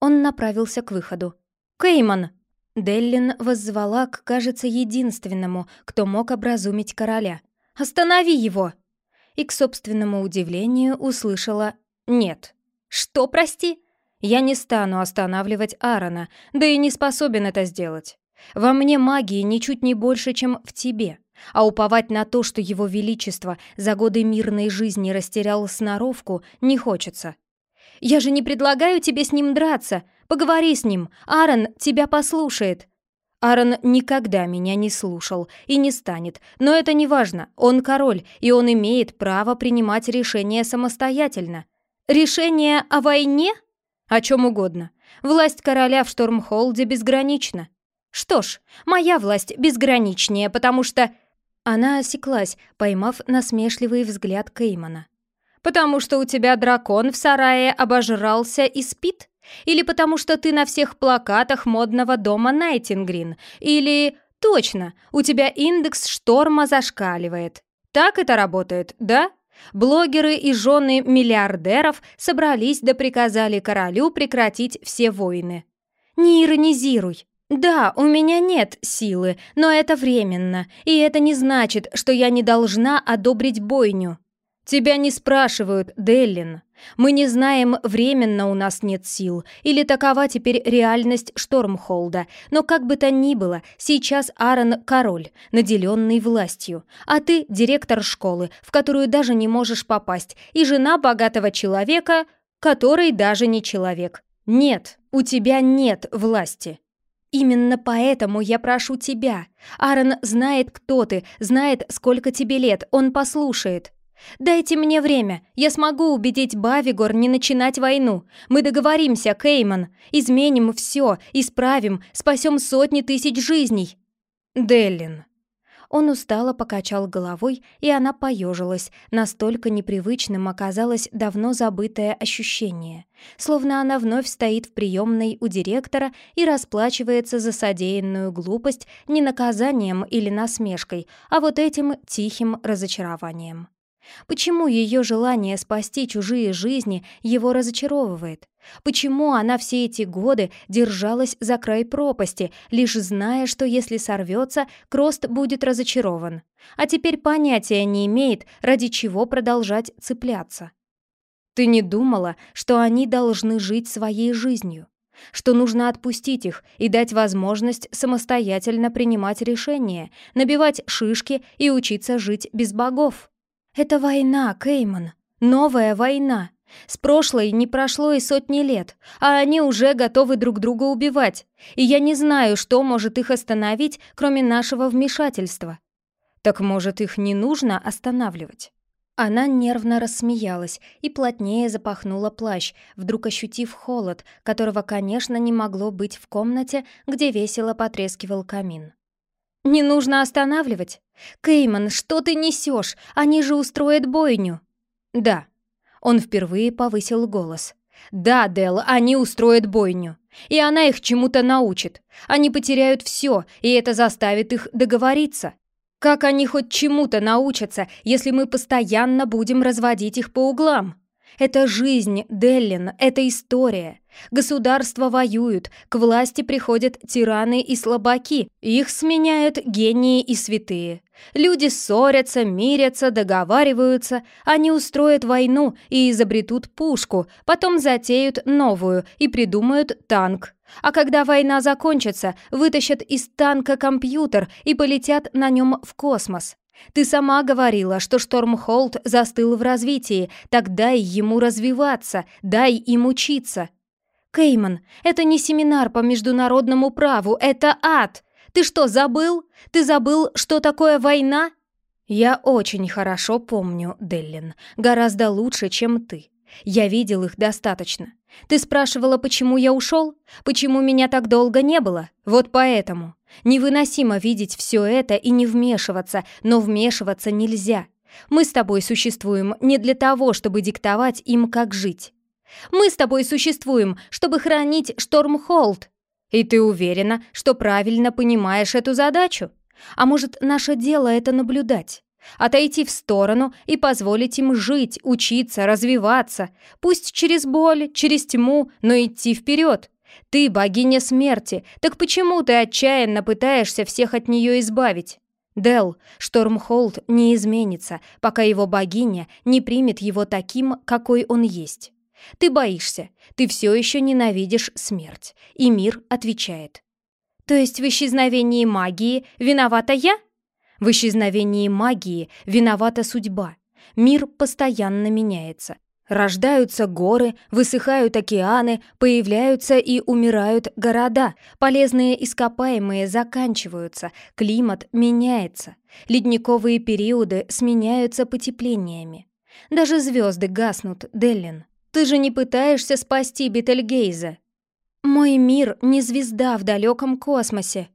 Он направился к выходу. «Кейман!» Деллин воззвала к, кажется, единственному, кто мог образумить короля. «Останови его!» И, к собственному удивлению, услышала «нет». «Что, прости?» «Я не стану останавливать Аарона, да и не способен это сделать. Во мне магии ничуть не больше, чем в тебе. А уповать на то, что его величество за годы мирной жизни растерял сноровку, не хочется. Я же не предлагаю тебе с ним драться. Поговори с ним. Аарон тебя послушает». Аарон никогда меня не слушал и не станет, но это не важно. Он король, и он имеет право принимать решения самостоятельно. Решение о войне? О чем угодно. Власть короля в Штормхолде безгранична. Что ж, моя власть безграничнее, потому что... Она осеклась, поймав насмешливый взгляд Кеймана. Потому что у тебя дракон в сарае обожрался и спит? Или потому что ты на всех плакатах модного дома Найтингрин? Или... Точно, у тебя индекс шторма зашкаливает. Так это работает, да? Блогеры и жены миллиардеров собрались да приказали королю прекратить все войны. Не иронизируй. Да, у меня нет силы, но это временно, и это не значит, что я не должна одобрить бойню. «Тебя не спрашивают, Деллин. Мы не знаем, временно у нас нет сил, или такова теперь реальность Штормхолда, но как бы то ни было, сейчас Аарон — король, наделенный властью, а ты — директор школы, в которую даже не можешь попасть, и жена богатого человека, который даже не человек. Нет, у тебя нет власти». «Именно поэтому я прошу тебя. Аарон знает, кто ты, знает, сколько тебе лет, он послушает. «Дайте мне время. Я смогу убедить Бавигор не начинать войну. Мы договоримся, Кейман. Изменим все, исправим, спасем сотни тысяч жизней». «Деллин». Он устало покачал головой, и она поежилась. Настолько непривычным оказалось давно забытое ощущение. Словно она вновь стоит в приемной у директора и расплачивается за содеянную глупость не наказанием или насмешкой, а вот этим тихим разочарованием. Почему ее желание спасти чужие жизни его разочаровывает? Почему она все эти годы держалась за край пропасти, лишь зная, что если сорвется, Крост будет разочарован? А теперь понятия не имеет, ради чего продолжать цепляться. Ты не думала, что они должны жить своей жизнью? Что нужно отпустить их и дать возможность самостоятельно принимать решения, набивать шишки и учиться жить без богов? «Это война, Кейман. Новая война. С прошлой не прошло и сотни лет, а они уже готовы друг друга убивать. И я не знаю, что может их остановить, кроме нашего вмешательства. Так может, их не нужно останавливать?» Она нервно рассмеялась и плотнее запахнула плащ, вдруг ощутив холод, которого, конечно, не могло быть в комнате, где весело потрескивал камин. «Не нужно останавливать? Кейман, что ты несешь? Они же устроят бойню!» «Да». Он впервые повысил голос. «Да, Дел, они устроят бойню. И она их чему-то научит. Они потеряют все, и это заставит их договориться. Как они хоть чему-то научатся, если мы постоянно будем разводить их по углам?» Это жизнь, Деллин, это история. Государства воюют, к власти приходят тираны и слабаки, их сменяют гении и святые. Люди ссорятся, мирятся, договариваются, они устроят войну и изобретут пушку, потом затеют новую и придумают танк. А когда война закончится, вытащат из танка компьютер и полетят на нем в космос. Ты сама говорила, что Штормхолд застыл в развитии, так дай ему развиваться, дай им учиться. Кейман, это не семинар по международному праву, это ад. Ты что, забыл? Ты забыл, что такое война? Я очень хорошо помню, Деллин, гораздо лучше, чем ты. Я видел их достаточно. Ты спрашивала, почему я ушел? Почему меня так долго не было? Вот поэтому. Невыносимо видеть все это и не вмешиваться, но вмешиваться нельзя. Мы с тобой существуем не для того, чтобы диктовать им, как жить. Мы с тобой существуем, чтобы хранить Штормхолд. И ты уверена, что правильно понимаешь эту задачу? А может, наше дело это наблюдать? Отойти в сторону и позволить им жить, учиться, развиваться. Пусть через боль, через тьму, но идти вперед. Ты богиня смерти, так почему ты отчаянно пытаешься всех от нее избавить? Дел, Штормхолд не изменится, пока его богиня не примет его таким, какой он есть. Ты боишься, ты все еще ненавидишь смерть. И мир отвечает. То есть в исчезновении магии виновата я? В исчезновении магии виновата судьба. Мир постоянно меняется. Рождаются горы, высыхают океаны, появляются и умирают города, полезные ископаемые заканчиваются, климат меняется, ледниковые периоды сменяются потеплениями. Даже звезды гаснут, Деллин. Ты же не пытаешься спасти Бетельгейза. Мой мир не звезда в далеком космосе.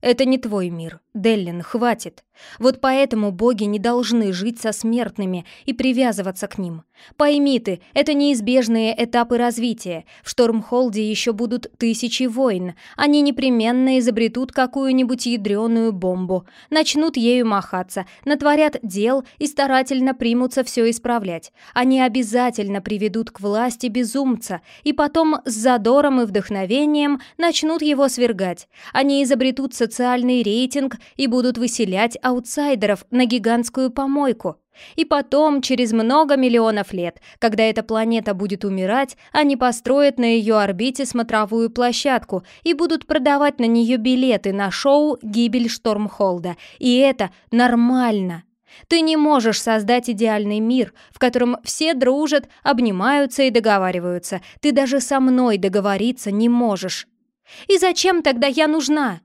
Это не твой мир, Деллин, хватит. Вот поэтому боги не должны жить со смертными и привязываться к ним. Пойми ты, это неизбежные этапы развития. В Штормхолде еще будут тысячи войн. Они непременно изобретут какую-нибудь ядреную бомбу, начнут ею махаться, натворят дел и старательно примутся все исправлять. Они обязательно приведут к власти безумца, и потом с задором и вдохновением начнут его свергать. Они изобретут социальный рейтинг и будут выселять аутсайдеров на гигантскую помойку. И потом, через много миллионов лет, когда эта планета будет умирать, они построят на ее орбите смотровую площадку и будут продавать на нее билеты на шоу «Гибель Штормхолда». И это нормально. Ты не можешь создать идеальный мир, в котором все дружат, обнимаются и договариваются. Ты даже со мной договориться не можешь. И зачем тогда я нужна?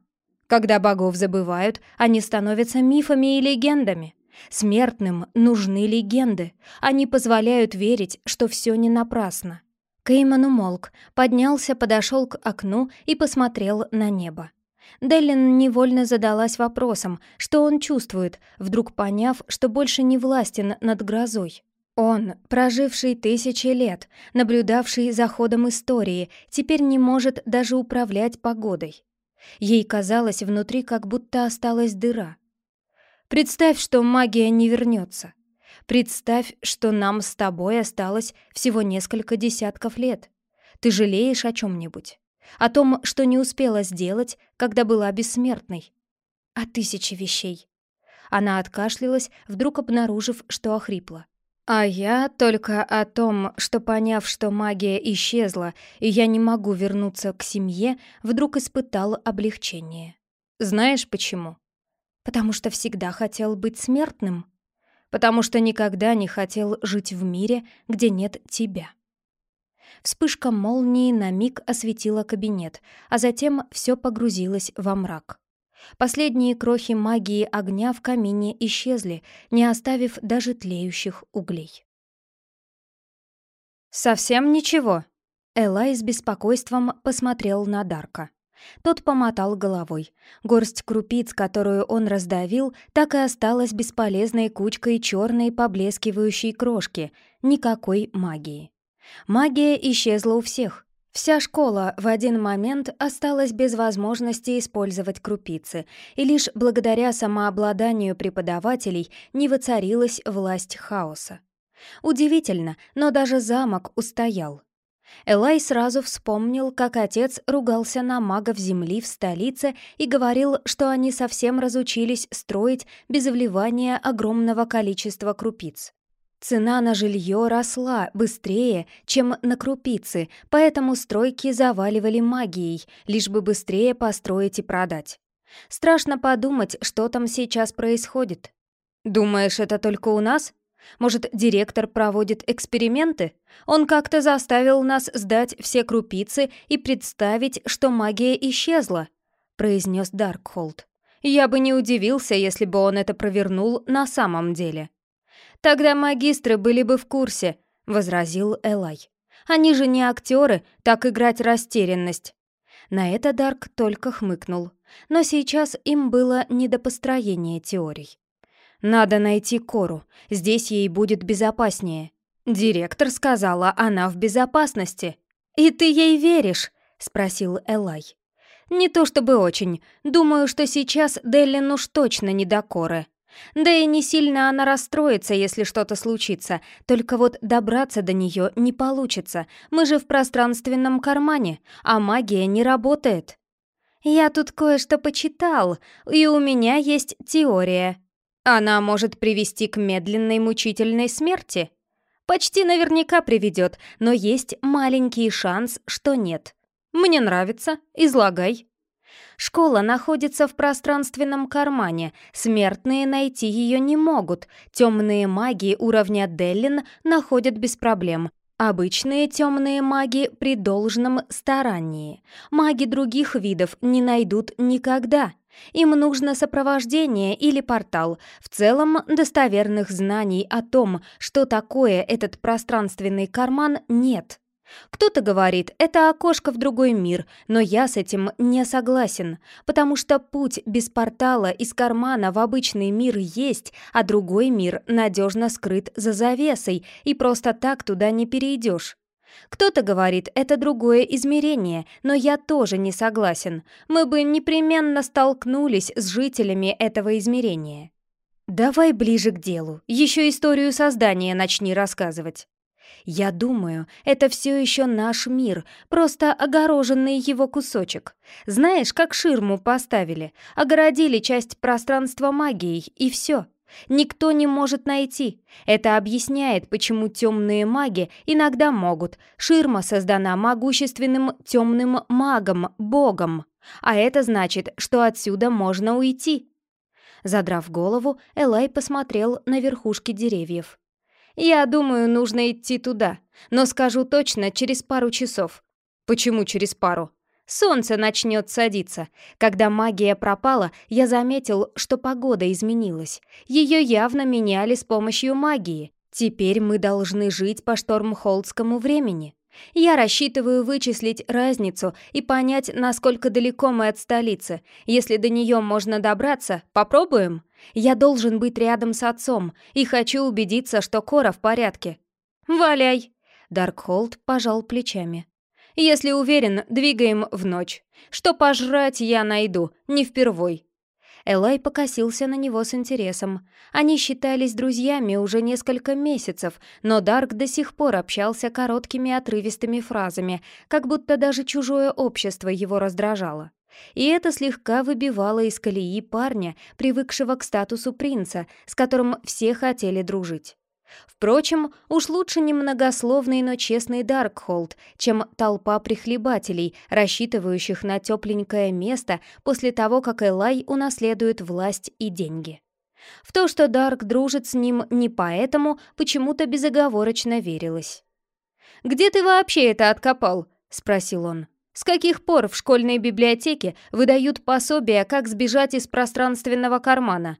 Когда богов забывают, они становятся мифами и легендами. Смертным нужны легенды. Они позволяют верить, что все не напрасно. Кейман умолк, поднялся, подошел к окну и посмотрел на небо. Деллин невольно задалась вопросом, что он чувствует, вдруг поняв, что больше не властен над грозой. Он, проживший тысячи лет, наблюдавший за ходом истории, теперь не может даже управлять погодой. Ей казалось, внутри как будто осталась дыра. Представь, что магия не вернется. Представь, что нам с тобой осталось всего несколько десятков лет. Ты жалеешь о чем-нибудь? О том, что не успела сделать, когда была бессмертной? О тысяче вещей. Она откашлялась, вдруг обнаружив, что охрипла. А я только о том, что поняв, что магия исчезла, и я не могу вернуться к семье, вдруг испытал облегчение. Знаешь почему? Потому что всегда хотел быть смертным. Потому что никогда не хотел жить в мире, где нет тебя. Вспышка молнии на миг осветила кабинет, а затем все погрузилось во мрак. Последние крохи магии огня в камине исчезли, не оставив даже тлеющих углей. «Совсем ничего?» Элай с беспокойством посмотрел на Дарка. Тот помотал головой. Горсть крупиц, которую он раздавил, так и осталась бесполезной кучкой черной поблескивающей крошки. Никакой магии. Магия исчезла у всех. Вся школа в один момент осталась без возможности использовать крупицы, и лишь благодаря самообладанию преподавателей не воцарилась власть хаоса. Удивительно, но даже замок устоял. Элай сразу вспомнил, как отец ругался на магов земли в столице и говорил, что они совсем разучились строить без вливания огромного количества крупиц. Цена на жилье росла быстрее, чем на крупицы, поэтому стройки заваливали магией, лишь бы быстрее построить и продать. Страшно подумать, что там сейчас происходит. «Думаешь, это только у нас? Может, директор проводит эксперименты? Он как-то заставил нас сдать все крупицы и представить, что магия исчезла», — произнес Даркхолд. «Я бы не удивился, если бы он это провернул на самом деле». «Тогда магистры были бы в курсе», — возразил Элай. «Они же не актеры, так играть растерянность». На это Дарк только хмыкнул. Но сейчас им было не до построения теорий. «Надо найти Кору. Здесь ей будет безопаснее». Директор сказала, она в безопасности. «И ты ей веришь?» — спросил Элай. «Не то чтобы очень. Думаю, что сейчас Деллин уж точно не до Коры. Да и не сильно она расстроится, если что-то случится. Только вот добраться до нее не получится. Мы же в пространственном кармане, а магия не работает. Я тут кое-что почитал, и у меня есть теория. Она может привести к медленной мучительной смерти. Почти наверняка приведет, но есть маленький шанс, что нет. Мне нравится, излагай. Школа находится в пространственном кармане, смертные найти ее не могут, темные маги уровня Деллин находят без проблем. Обычные темные маги при должном старании. Маги других видов не найдут никогда. Им нужно сопровождение или портал. В целом, достоверных знаний о том, что такое этот пространственный карман, нет. Кто-то говорит, это окошко в другой мир, но я с этим не согласен, потому что путь без портала из кармана в обычный мир есть, а другой мир надежно скрыт за завесой, и просто так туда не перейдешь. Кто-то говорит, это другое измерение, но я тоже не согласен. Мы бы непременно столкнулись с жителями этого измерения. Давай ближе к делу. Еще историю создания начни рассказывать. Я думаю, это все еще наш мир, просто огороженный его кусочек. Знаешь, как ширму поставили, огородили часть пространства магией, и все. Никто не может найти. Это объясняет, почему темные маги иногда могут. Ширма создана могущественным темным магом, богом. А это значит, что отсюда можно уйти. Задрав голову, Элай посмотрел на верхушки деревьев. Я думаю, нужно идти туда, но скажу точно, через пару часов. Почему через пару? Солнце начнет садиться. Когда магия пропала, я заметил, что погода изменилась. Ее явно меняли с помощью магии. Теперь мы должны жить по штормхолдскому времени. Я рассчитываю вычислить разницу и понять, насколько далеко мы от столицы. Если до нее можно добраться, попробуем? Я должен быть рядом с отцом и хочу убедиться, что Кора в порядке. «Валяй!» Даркхолд пожал плечами. «Если уверен, двигаем в ночь. Что пожрать я найду, не впервой». Элай покосился на него с интересом. Они считались друзьями уже несколько месяцев, но Дарк до сих пор общался короткими отрывистыми фразами, как будто даже чужое общество его раздражало. И это слегка выбивало из колеи парня, привыкшего к статусу принца, с которым все хотели дружить. Впрочем, уж лучше немногословный, но честный Даркхолд, чем толпа прихлебателей, рассчитывающих на тепленькое место после того, как Элай унаследует власть и деньги. В то, что Дарк дружит с ним не поэтому, почему-то безоговорочно верилось. «Где ты вообще это откопал?» — спросил он. С каких пор в школьной библиотеке выдают пособия, как сбежать из пространственного кармана?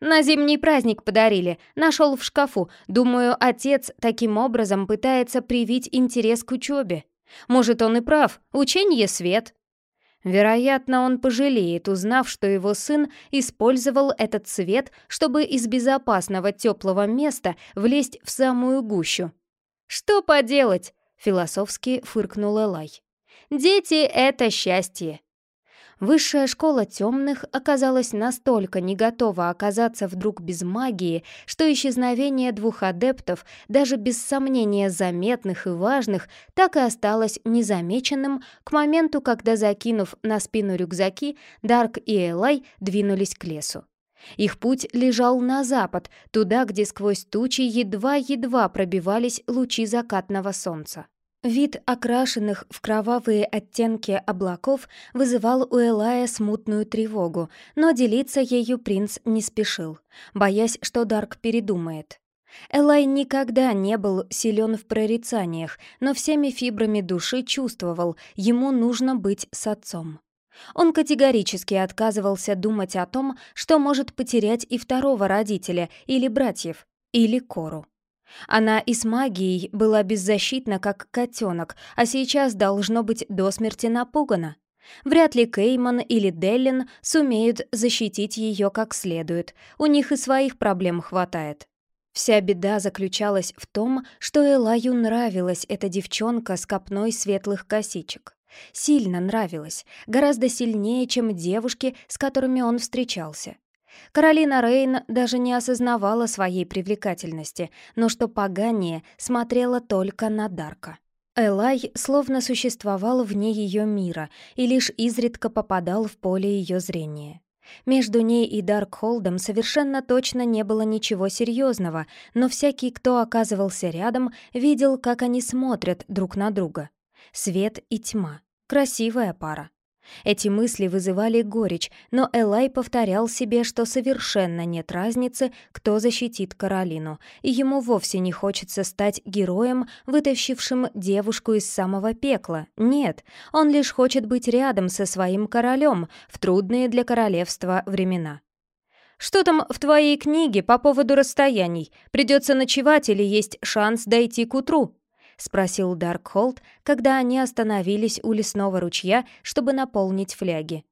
На зимний праздник подарили, нашел в шкафу. Думаю, отец таким образом пытается привить интерес к учебе. Может, он и прав, ученье свет. Вероятно, он пожалеет, узнав, что его сын использовал этот цвет, чтобы из безопасного теплого места влезть в самую гущу. «Что поделать?» — философски фыркнул Элай. Дети — это счастье. Высшая школа темных оказалась настолько не готова оказаться вдруг без магии, что исчезновение двух адептов, даже без сомнения заметных и важных, так и осталось незамеченным к моменту, когда, закинув на спину рюкзаки, Дарк и Элай двинулись к лесу. Их путь лежал на запад, туда, где сквозь тучи едва-едва пробивались лучи закатного солнца. Вид окрашенных в кровавые оттенки облаков вызывал у Элая смутную тревогу, но делиться ею принц не спешил, боясь, что Дарк передумает. Элай никогда не был силен в прорицаниях, но всеми фибрами души чувствовал, ему нужно быть с отцом. Он категорически отказывался думать о том, что может потерять и второго родителя, или братьев, или Кору. Она и с магией была беззащитна, как котенок, а сейчас должно быть до смерти напугана. Вряд ли Кейман или Деллин сумеют защитить ее как следует, у них и своих проблем хватает. Вся беда заключалась в том, что Элаю нравилась эта девчонка с копной светлых косичек. Сильно нравилась, гораздо сильнее, чем девушки, с которыми он встречался. Каролина Рейн даже не осознавала своей привлекательности, но что поганее, смотрела только на Дарка. Элай словно существовал вне ее мира и лишь изредка попадал в поле ее зрения. Между ней и Даркхолдом совершенно точно не было ничего серьезного, но всякий, кто оказывался рядом, видел, как они смотрят друг на друга. Свет и тьма. Красивая пара. Эти мысли вызывали горечь, но Элай повторял себе, что совершенно нет разницы, кто защитит Каролину, и ему вовсе не хочется стать героем, вытащившим девушку из самого пекла. Нет, он лишь хочет быть рядом со своим королем в трудные для королевства времена. «Что там в твоей книге по поводу расстояний? Придется ночевать или есть шанс дойти к утру?» — спросил Даркхолд, когда они остановились у лесного ручья, чтобы наполнить фляги.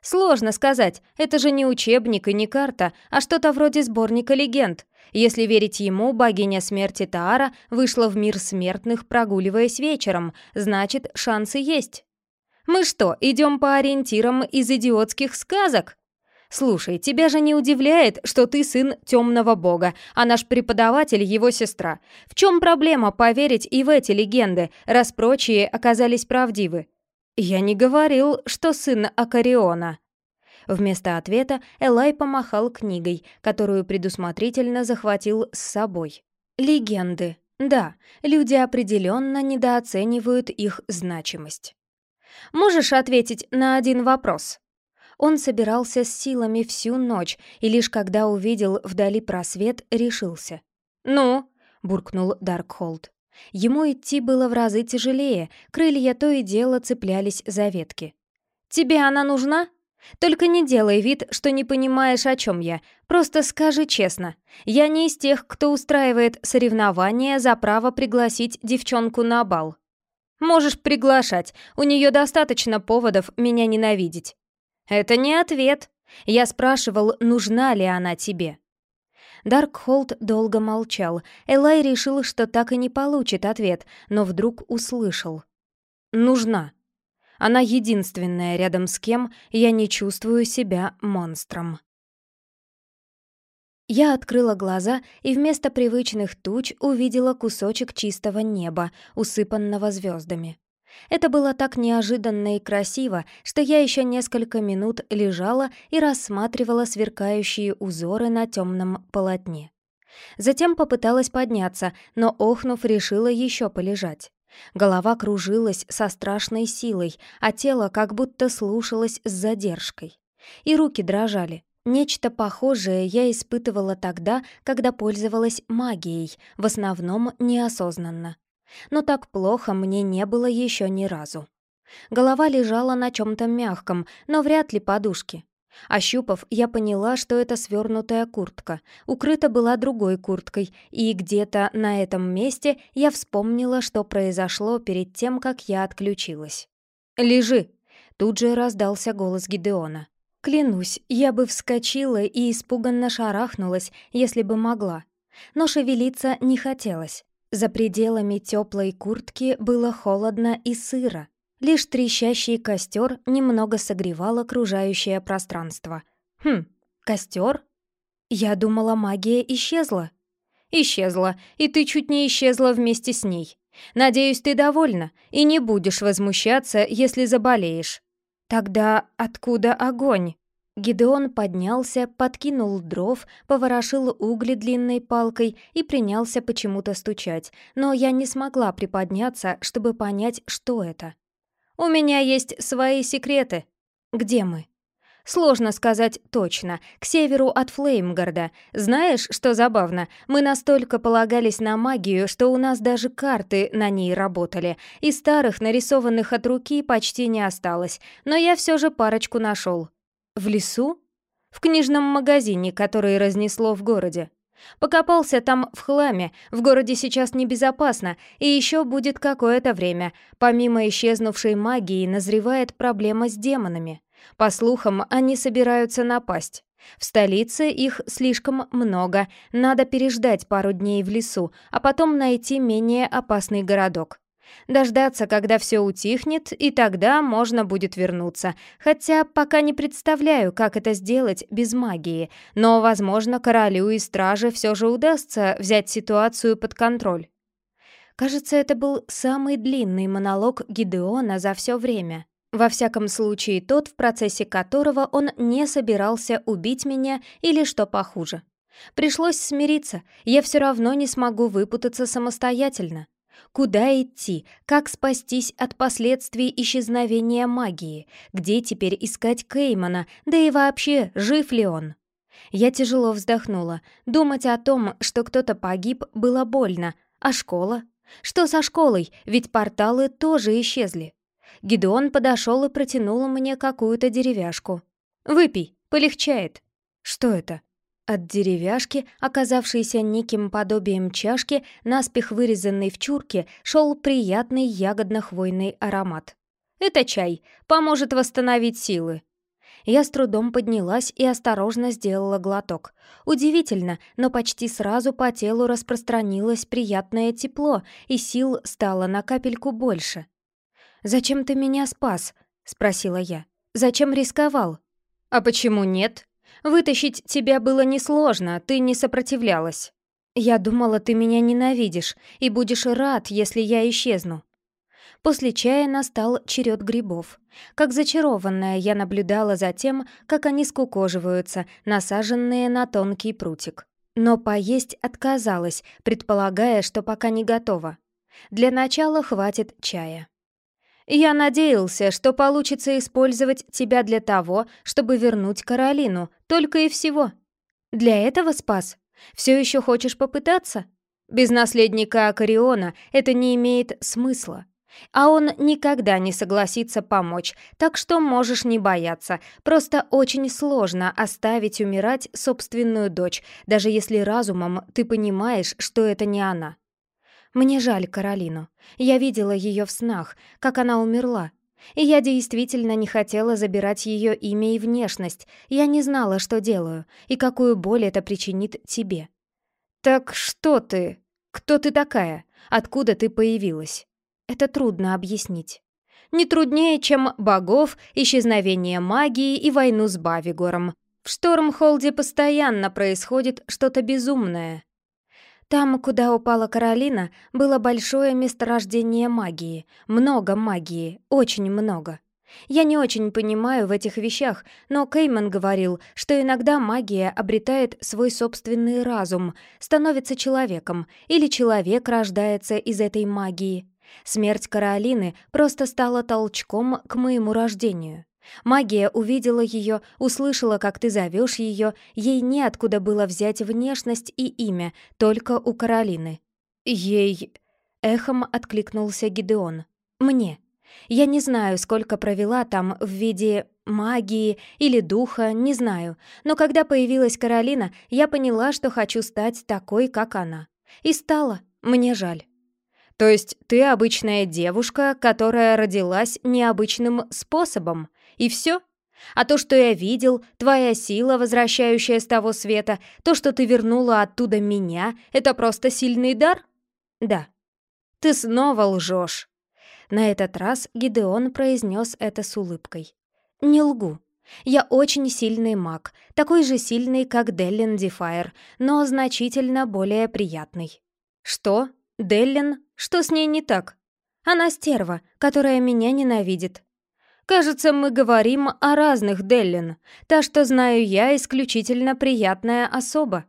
«Сложно сказать, это же не учебник и не карта, а что-то вроде сборника легенд. Если верить ему, богиня смерти Таара вышла в мир смертных, прогуливаясь вечером, значит, шансы есть». «Мы что, идем по ориентирам из идиотских сказок?» «Слушай, тебя же не удивляет, что ты сын темного бога, а наш преподаватель — его сестра. В чем проблема поверить и в эти легенды, раз прочие оказались правдивы?» «Я не говорил, что сын Акариона». Вместо ответа Элай помахал книгой, которую предусмотрительно захватил с собой. «Легенды. Да, люди определенно недооценивают их значимость». «Можешь ответить на один вопрос?» Он собирался с силами всю ночь и лишь когда увидел вдали просвет, решился. «Ну?» — буркнул Даркхолд. Ему идти было в разы тяжелее, крылья то и дело цеплялись за ветки. «Тебе она нужна?» «Только не делай вид, что не понимаешь, о чем я. Просто скажи честно. Я не из тех, кто устраивает соревнования за право пригласить девчонку на бал. Можешь приглашать, у нее достаточно поводов меня ненавидеть». «Это не ответ. Я спрашивал, нужна ли она тебе». Даркхолд долго молчал. Элай решил, что так и не получит ответ, но вдруг услышал. «Нужна. Она единственная, рядом с кем я не чувствую себя монстром». Я открыла глаза и вместо привычных туч увидела кусочек чистого неба, усыпанного звездами. Это было так неожиданно и красиво, что я еще несколько минут лежала и рассматривала сверкающие узоры на темном полотне. Затем попыталась подняться, но, охнув, решила еще полежать. Голова кружилась со страшной силой, а тело как будто слушалось с задержкой. И руки дрожали. Нечто похожее я испытывала тогда, когда пользовалась магией, в основном неосознанно но так плохо мне не было еще ни разу. Голова лежала на чем-то мягком, но вряд ли подушки. Ощупав, я поняла, что это свернутая куртка. Укрыта была другой курткой, и где-то на этом месте я вспомнила, что произошло перед тем, как я отключилась. «Лежи!» — тут же раздался голос Гидеона. Клянусь, я бы вскочила и испуганно шарахнулась, если бы могла. Но шевелиться не хотелось. За пределами теплой куртки было холодно и сыро. Лишь трещащий костер немного согревал окружающее пространство. Хм, костер? Я думала, магия исчезла. Исчезла, и ты чуть не исчезла вместе с ней. Надеюсь, ты довольна и не будешь возмущаться, если заболеешь. Тогда откуда огонь? Гидеон поднялся, подкинул дров, поворошил угли длинной палкой и принялся почему-то стучать, но я не смогла приподняться, чтобы понять, что это. «У меня есть свои секреты». «Где мы?» Сложно сказать точно. К северу от Флеймгарда. Знаешь, что забавно? Мы настолько полагались на магию, что у нас даже карты на ней работали. И старых, нарисованных от руки, почти не осталось. Но я все же парочку нашел. В лесу? В книжном магазине, который разнесло в городе. Покопался там в хламе, в городе сейчас небезопасно, и еще будет какое-то время. Помимо исчезнувшей магии назревает проблема с демонами. По слухам, они собираются напасть. В столице их слишком много, надо переждать пару дней в лесу, а потом найти менее опасный городок. Дождаться, когда все утихнет, и тогда можно будет вернуться. Хотя пока не представляю, как это сделать без магии, но, возможно, королю и страже все же удастся взять ситуацию под контроль. Кажется, это был самый длинный монолог Гидеона за все время. Во всяком случае, тот, в процессе которого он не собирался убить меня или что похуже. Пришлось смириться, я все равно не смогу выпутаться самостоятельно. Куда идти? Как спастись от последствий исчезновения магии? Где теперь искать Кеймана? Да и вообще, жив ли он? Я тяжело вздохнула. Думать о том, что кто-то погиб, было больно. А школа? Что со школой? Ведь порталы тоже исчезли. Гидеон подошел и протянул мне какую-то деревяшку. «Выпей, полегчает». «Что это?» От деревяшки, оказавшейся неким подобием чашки, наспех вырезанной в чурке, шел приятный ягодно-хвойный аромат. «Это чай, поможет восстановить силы». Я с трудом поднялась и осторожно сделала глоток. Удивительно, но почти сразу по телу распространилось приятное тепло, и сил стало на капельку больше. «Зачем ты меня спас?» — спросила я. «Зачем рисковал?» «А почему нет?» «Вытащить тебя было несложно, ты не сопротивлялась. Я думала, ты меня ненавидишь и будешь рад, если я исчезну». После чая настал черед грибов. Как зачарованная, я наблюдала за тем, как они скукоживаются, насаженные на тонкий прутик. Но поесть отказалась, предполагая, что пока не готова. Для начала хватит чая. Я надеялся, что получится использовать тебя для того, чтобы вернуть Каролину, только и всего. Для этого спас? Все еще хочешь попытаться? Без наследника Акариона это не имеет смысла. А он никогда не согласится помочь, так что можешь не бояться. Просто очень сложно оставить умирать собственную дочь, даже если разумом ты понимаешь, что это не она. Мне жаль Каролину. Я видела ее в снах, как она умерла. И я действительно не хотела забирать ее имя и внешность. Я не знала, что делаю, и какую боль это причинит тебе. «Так что ты? Кто ты такая? Откуда ты появилась?» Это трудно объяснить. Не труднее, чем богов, исчезновение магии и войну с Бавигором. В Штормхолде постоянно происходит что-то безумное. Там, куда упала Каролина, было большое месторождение магии. Много магии, очень много. Я не очень понимаю в этих вещах, но Кейман говорил, что иногда магия обретает свой собственный разум, становится человеком, или человек рождается из этой магии. Смерть Каролины просто стала толчком к моему рождению. Магия увидела ее, услышала, как ты зовешь ее, ей неоткуда было взять внешность и имя, только у Каролины. Ей... Эхом откликнулся Гидеон. Мне. Я не знаю, сколько провела там в виде магии или духа, не знаю. Но когда появилась Каролина, я поняла, что хочу стать такой, как она. И стала. Мне жаль. То есть ты обычная девушка, которая родилась необычным способом? И все? А то, что я видел, твоя сила, возвращающая с того света, то, что ты вернула оттуда меня, это просто сильный дар? Да. Ты снова лжешь. На этот раз Гидеон произнес это с улыбкой. Не лгу. Я очень сильный маг, такой же сильный, как Деллин Дефайр, но значительно более приятный. Что? Деллин? Что с ней не так? Она стерва, которая меня ненавидит. Кажется, мы говорим о разных Деллин. Та, что знаю я, исключительно приятная особа.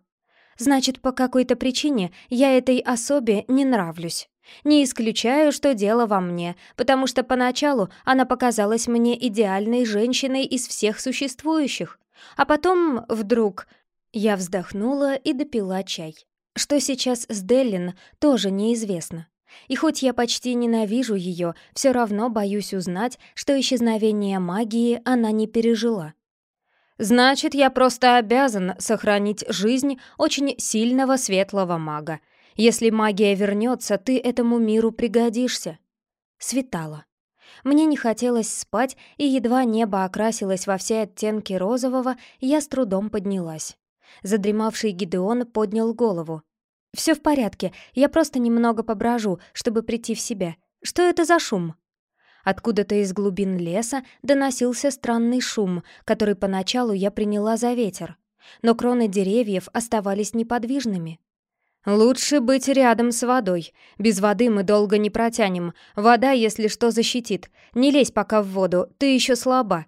Значит, по какой-то причине я этой особе не нравлюсь. Не исключаю, что дело во мне, потому что поначалу она показалась мне идеальной женщиной из всех существующих. А потом вдруг я вздохнула и допила чай. Что сейчас с Деллин, тоже неизвестно. И хоть я почти ненавижу ее, все равно боюсь узнать, что исчезновение магии она не пережила. «Значит, я просто обязан сохранить жизнь очень сильного светлого мага. Если магия вернется, ты этому миру пригодишься». Светало. Мне не хотелось спать, и едва небо окрасилось во все оттенки розового, я с трудом поднялась. Задремавший Гидеон поднял голову. Все в порядке, я просто немного поброжу, чтобы прийти в себя. Что это за шум?» Откуда-то из глубин леса доносился странный шум, который поначалу я приняла за ветер. Но кроны деревьев оставались неподвижными. «Лучше быть рядом с водой. Без воды мы долго не протянем. Вода, если что, защитит. Не лезь пока в воду, ты еще слаба».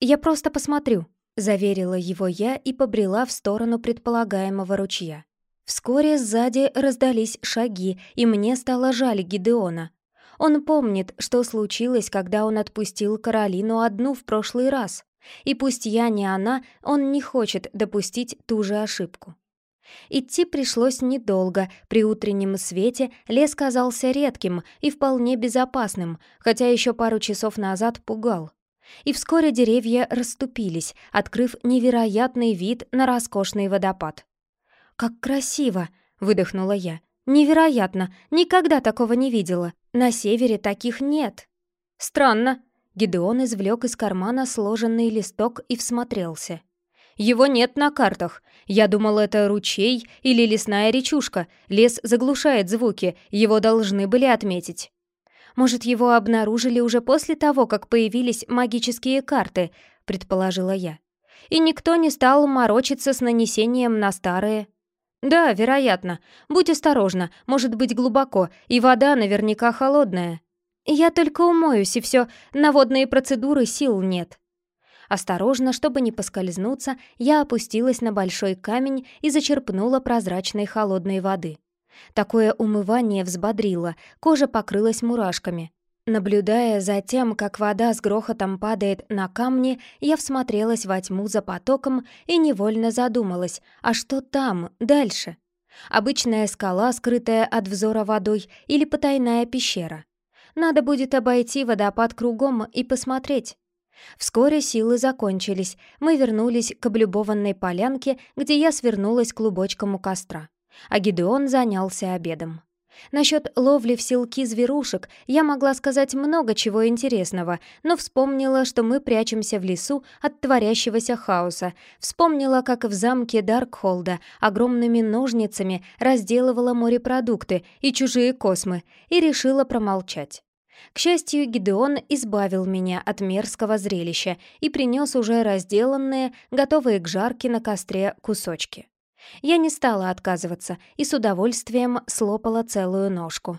«Я просто посмотрю», — заверила его я и побрела в сторону предполагаемого ручья. Вскоре сзади раздались шаги, и мне стало жаль Гидеона. Он помнит, что случилось, когда он отпустил Каролину одну в прошлый раз. И пусть я не она, он не хочет допустить ту же ошибку. Идти пришлось недолго, при утреннем свете лес казался редким и вполне безопасным, хотя еще пару часов назад пугал. И вскоре деревья расступились, открыв невероятный вид на роскошный водопад. «Как красиво!» — выдохнула я. «Невероятно! Никогда такого не видела. На севере таких нет». «Странно». Гидеон извлек из кармана сложенный листок и всмотрелся. «Его нет на картах. Я думал, это ручей или лесная речушка. Лес заглушает звуки, его должны были отметить». «Может, его обнаружили уже после того, как появились магические карты», — предположила я. «И никто не стал морочиться с нанесением на старые». «Да, вероятно. Будь осторожна, может быть глубоко, и вода наверняка холодная. Я только умоюсь, и все, на водные процедуры сил нет». Осторожно, чтобы не поскользнуться, я опустилась на большой камень и зачерпнула прозрачной холодной воды. Такое умывание взбодрило, кожа покрылась мурашками. Наблюдая за тем, как вода с грохотом падает на камни, я всмотрелась во тьму за потоком и невольно задумалась, а что там, дальше? Обычная скала, скрытая от взора водой, или потайная пещера? Надо будет обойти водопад кругом и посмотреть. Вскоре силы закончились, мы вернулись к облюбованной полянке, где я свернулась клубочком у костра, а Гидеон занялся обедом. Насчет ловли в селки зверушек я могла сказать много чего интересного, но вспомнила, что мы прячемся в лесу от творящегося хаоса, вспомнила, как в замке Даркхолда огромными ножницами разделывала морепродукты и чужие космы, и решила промолчать. К счастью, Гидеон избавил меня от мерзкого зрелища и принес уже разделанные, готовые к жарке на костре кусочки. Я не стала отказываться и с удовольствием слопала целую ножку.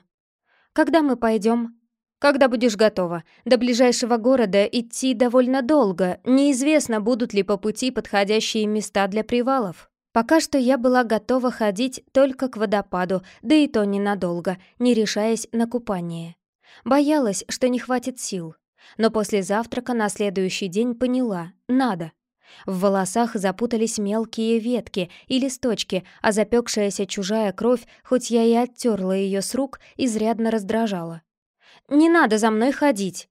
«Когда мы пойдем?» «Когда будешь готова. До ближайшего города идти довольно долго. Неизвестно, будут ли по пути подходящие места для привалов». Пока что я была готова ходить только к водопаду, да и то ненадолго, не решаясь на купание. Боялась, что не хватит сил. Но после завтрака на следующий день поняла — надо. В волосах запутались мелкие ветки и листочки, а запекшаяся чужая кровь, хоть я и оттерла ее с рук, изрядно раздражала. «Не надо за мной ходить!»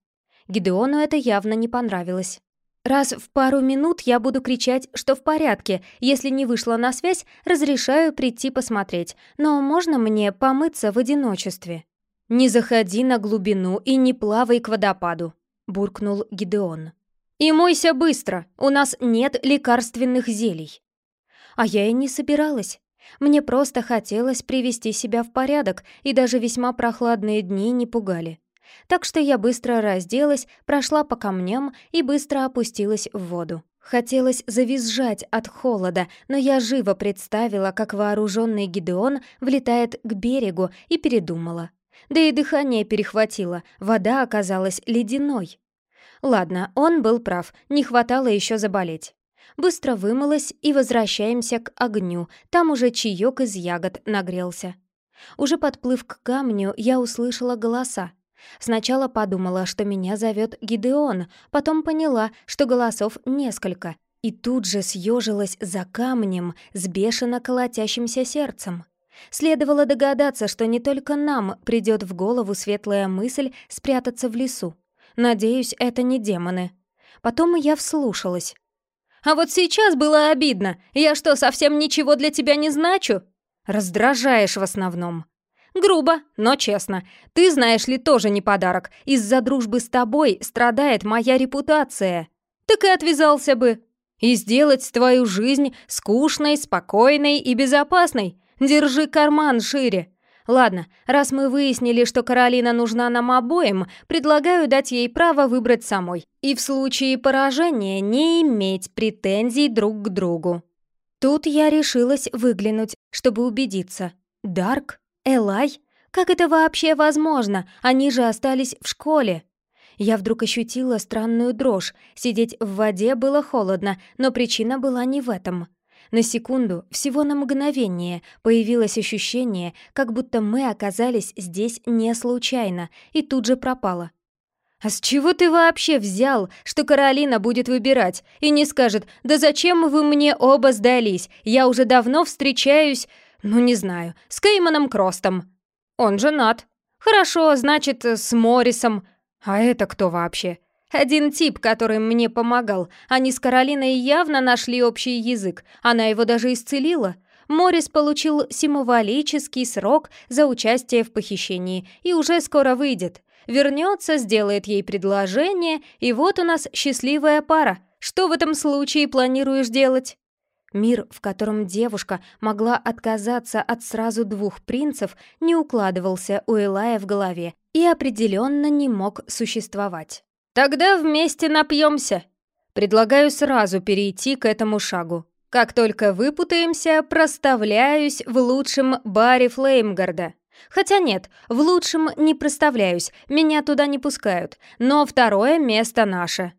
Гидеону это явно не понравилось. «Раз в пару минут я буду кричать, что в порядке. Если не вышла на связь, разрешаю прийти посмотреть. Но можно мне помыться в одиночестве?» «Не заходи на глубину и не плавай к водопаду», — буркнул Гидеон. «И мойся быстро, у нас нет лекарственных зелий». А я и не собиралась. Мне просто хотелось привести себя в порядок, и даже весьма прохладные дни не пугали. Так что я быстро разделась, прошла по камням и быстро опустилась в воду. Хотелось завизжать от холода, но я живо представила, как вооруженный Гидеон влетает к берегу и передумала. Да и дыхание перехватило, вода оказалась ледяной. Ладно, он был прав, не хватало еще заболеть. Быстро вымылась и возвращаемся к огню, там уже чаек из ягод нагрелся. Уже подплыв к камню, я услышала голоса. Сначала подумала, что меня зовет Гидеон, потом поняла, что голосов несколько, и тут же съежилась за камнем с бешено колотящимся сердцем. Следовало догадаться, что не только нам придет в голову светлая мысль спрятаться в лесу. Надеюсь, это не демоны. Потом я вслушалась. «А вот сейчас было обидно. Я что, совсем ничего для тебя не значу?» «Раздражаешь в основном». «Грубо, но честно. Ты, знаешь ли, тоже не подарок. Из-за дружбы с тобой страдает моя репутация. Так и отвязался бы. И сделать твою жизнь скучной, спокойной и безопасной. Держи карман шире. Ладно, раз мы выяснили, что Каролина нужна нам обоим, предлагаю дать ей право выбрать самой. И в случае поражения не иметь претензий друг к другу. Тут я решилась выглянуть, чтобы убедиться. Дарк? Элай? Как это вообще возможно? Они же остались в школе. Я вдруг ощутила странную дрожь. Сидеть в воде было холодно, но причина была не в этом. На секунду, всего на мгновение, появилось ощущение, как будто мы оказались здесь не случайно, и тут же пропало. «А с чего ты вообще взял, что Каролина будет выбирать, и не скажет, да зачем вы мне оба сдались, я уже давно встречаюсь, ну не знаю, с Кейманом Кростом. Он женат. Хорошо, значит, с Моррисом. А это кто вообще? Один тип, который мне помогал. Они с Каролиной явно нашли общий язык. Она его даже исцелила. Морис получил символический срок за участие в похищении и уже скоро выйдет. Вернется, сделает ей предложение, и вот у нас счастливая пара. Что в этом случае планируешь делать? Мир, в котором девушка могла отказаться от сразу двух принцев, не укладывался у Элая в голове и определенно не мог существовать. «Тогда вместе напьемся. Предлагаю сразу перейти к этому шагу. Как только выпутаемся, проставляюсь в лучшем баре Флеймгарда. Хотя нет, в лучшем не проставляюсь, меня туда не пускают, но второе место наше.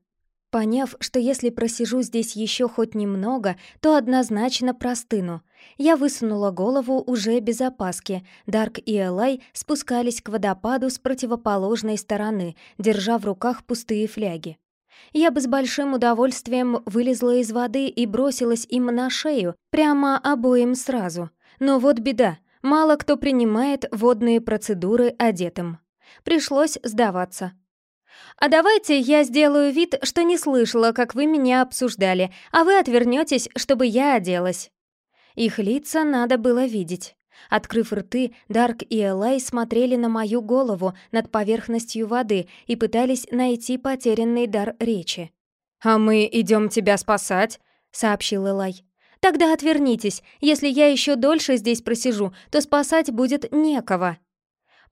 Поняв, что если просижу здесь еще хоть немного, то однозначно простыну, я высунула голову уже без опаски. Дарк и Элай спускались к водопаду с противоположной стороны, держа в руках пустые фляги. Я бы с большим удовольствием вылезла из воды и бросилась им на шею, прямо обоим сразу. Но вот беда, мало кто принимает водные процедуры одетым. Пришлось сдаваться. «А давайте я сделаю вид, что не слышала, как вы меня обсуждали, а вы отвернетесь, чтобы я оделась». Их лица надо было видеть. Открыв рты, Дарк и Элай смотрели на мою голову над поверхностью воды и пытались найти потерянный дар речи. «А мы идем тебя спасать», — сообщил Элай. «Тогда отвернитесь. Если я еще дольше здесь просижу, то спасать будет некого».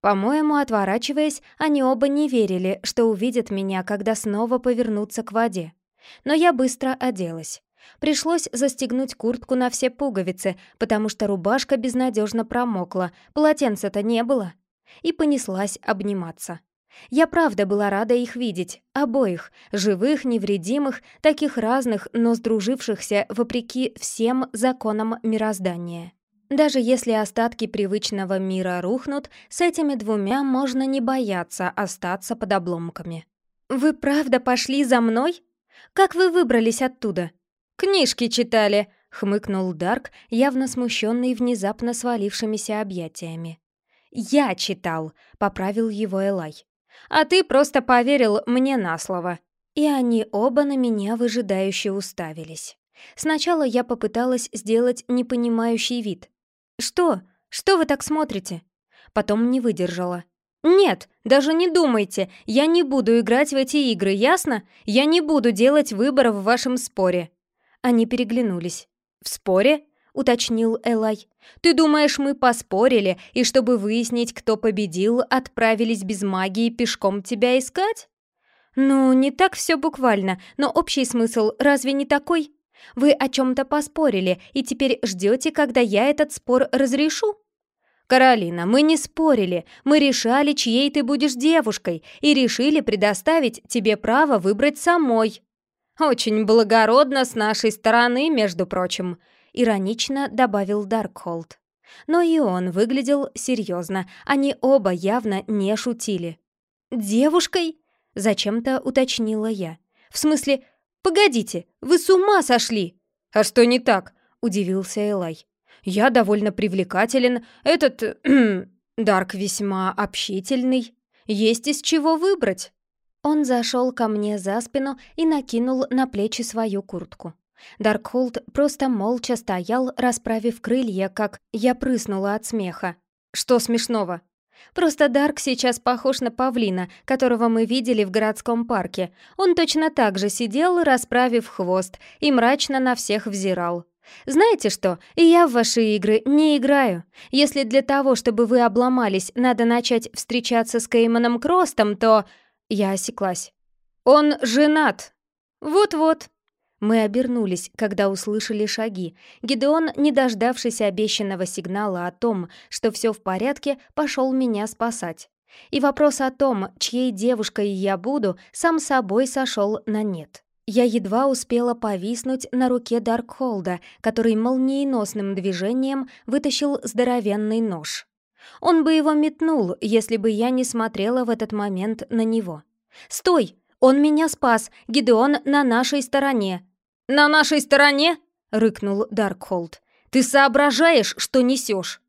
По-моему, отворачиваясь, они оба не верили, что увидят меня, когда снова повернутся к воде. Но я быстро оделась. Пришлось застегнуть куртку на все пуговицы, потому что рубашка безнадежно промокла, полотенца-то не было. И понеслась обниматься. Я правда была рада их видеть, обоих, живых, невредимых, таких разных, но сдружившихся вопреки всем законам мироздания. Даже если остатки привычного мира рухнут, с этими двумя можно не бояться остаться под обломками. «Вы правда пошли за мной? Как вы выбрались оттуда?» «Книжки читали», — хмыкнул Дарк, явно смущенный внезапно свалившимися объятиями. «Я читал», — поправил его Элай. «А ты просто поверил мне на слово». И они оба на меня выжидающе уставились. Сначала я попыталась сделать непонимающий вид, «Что? Что вы так смотрите?» Потом не выдержала. «Нет, даже не думайте, я не буду играть в эти игры, ясно? Я не буду делать выбор в вашем споре». Они переглянулись. «В споре?» — уточнил Элай. «Ты думаешь, мы поспорили, и чтобы выяснить, кто победил, отправились без магии пешком тебя искать?» «Ну, не так все буквально, но общий смысл разве не такой?» Вы о чем-то поспорили и теперь ждете, когда я этот спор разрешу?» «Каролина, мы не спорили, мы решали, чьей ты будешь девушкой, и решили предоставить тебе право выбрать самой». «Очень благородно с нашей стороны, между прочим», — иронично добавил Даркхолд. Но и он выглядел серьезно, они оба явно не шутили. «Девушкой?» — зачем-то уточнила я. «В смысле, погодите, вы с ума сошли?» «А что не так?» — удивился Элай. «Я довольно привлекателен, этот... [CLEARS THROAT] Дарк весьма общительный. Есть из чего выбрать». Он зашел ко мне за спину и накинул на плечи свою куртку. Даркхолд просто молча стоял, расправив крылья, как я прыснула от смеха. «Что смешного?» «Просто Дарк сейчас похож на павлина, которого мы видели в городском парке. Он точно так же сидел, расправив хвост, и мрачно на всех взирал. «Знаете что, я в ваши игры не играю. Если для того, чтобы вы обломались, надо начать встречаться с Кейманом Кростом, то...» Я осеклась. «Он женат!» «Вот-вот», мы обернулись, когда услышали шаги. Гидеон, не дождавшись обещанного сигнала о том, что все в порядке, пошел меня спасать. И вопрос о том, чьей девушкой я буду, сам собой сошел на нет. Я едва успела повиснуть на руке Даркхолда, который молниеносным движением вытащил здоровенный нож. Он бы его метнул, если бы я не смотрела в этот момент на него. «Стой! Он меня спас! Гидеон на нашей стороне!» «На нашей стороне?» — рыкнул Даркхолд. «Ты соображаешь, что несешь?»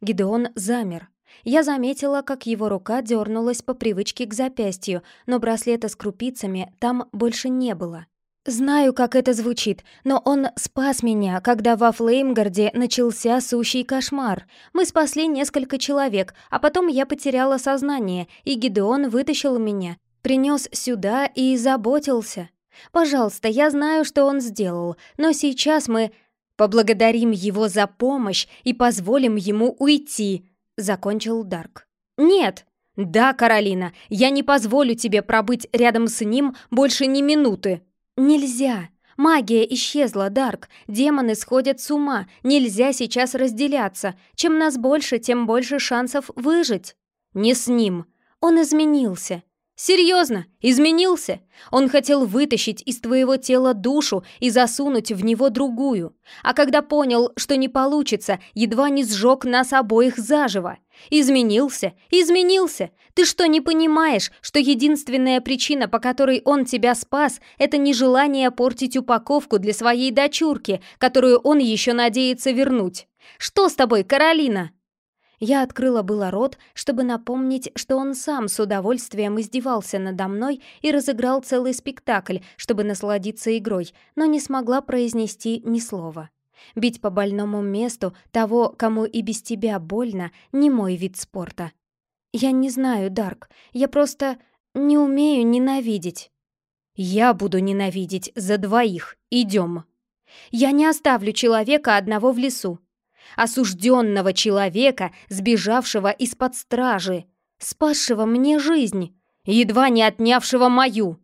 Гидеон замер. Я заметила, как его рука дернулась по привычке к запястью, но браслета с крупицами там больше не было. Знаю, как это звучит, но он спас меня, когда во Флеймгарде начался сущий кошмар. Мы спасли несколько человек, а потом я потеряла сознание, и Гидеон вытащил меня, принес сюда и заботился. Пожалуйста, я знаю, что он сделал, но сейчас мы поблагодарим его за помощь и позволим ему уйти», — закончил Дарк. «Нет!» «Да, Каролина, я не позволю тебе пробыть рядом с ним больше ни минуты!» «Нельзя!» Магия исчезла, Дарк. Демоны сходят с ума. Нельзя сейчас разделяться. Чем нас больше, тем больше шансов выжить. Не с ним. Он изменился. Серьезно, изменился? Он хотел вытащить из твоего тела душу и засунуть в него другую. А когда понял, что не получится, едва не сжег нас обоих заживо. Изменился, изменился. Ты что, не понимаешь, что единственная причина, по которой он тебя спас, это нежелание портить упаковку для своей дочурки, которую он еще надеется вернуть? Что с тобой, Каролина? Я открыла было рот, чтобы напомнить, что он сам с удовольствием издевался надо мной и разыграл целый спектакль, чтобы насладиться игрой, но не смогла произнести ни слова. Бить по больному месту того, кому и без тебя больно, не мой вид спорта. Я не знаю, Дарк, я просто не умею ненавидеть. Я буду ненавидеть за двоих. Идем. Я не оставлю человека одного в лесу осужденного человека, сбежавшего из-под стражи, спасшего мне жизнь, едва не отнявшего мою.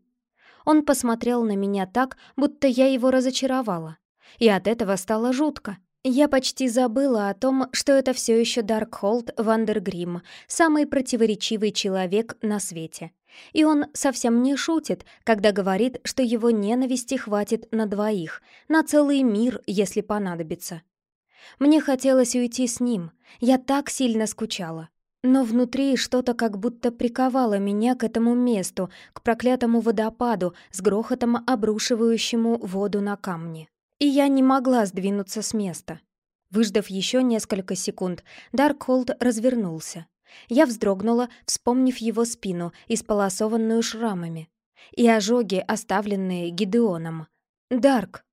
Он посмотрел на меня так, будто я его разочаровала. И от этого стало жутко. Я почти забыла о том, что это все еще Даркхолд Вандергрим, самый противоречивый человек на свете. И он совсем не шутит, когда говорит, что его ненависти хватит на двоих, на целый мир, если понадобится. Мне хотелось уйти с ним, я так сильно скучала. Но внутри что-то как будто приковало меня к этому месту, к проклятому водопаду, с грохотом обрушивающему воду на камни. И я не могла сдвинуться с места. Выждав еще несколько секунд, Даркхолд развернулся. Я вздрогнула, вспомнив его спину, исполосованную шрамами, и ожоги, оставленные Гидеоном. «Дарк!»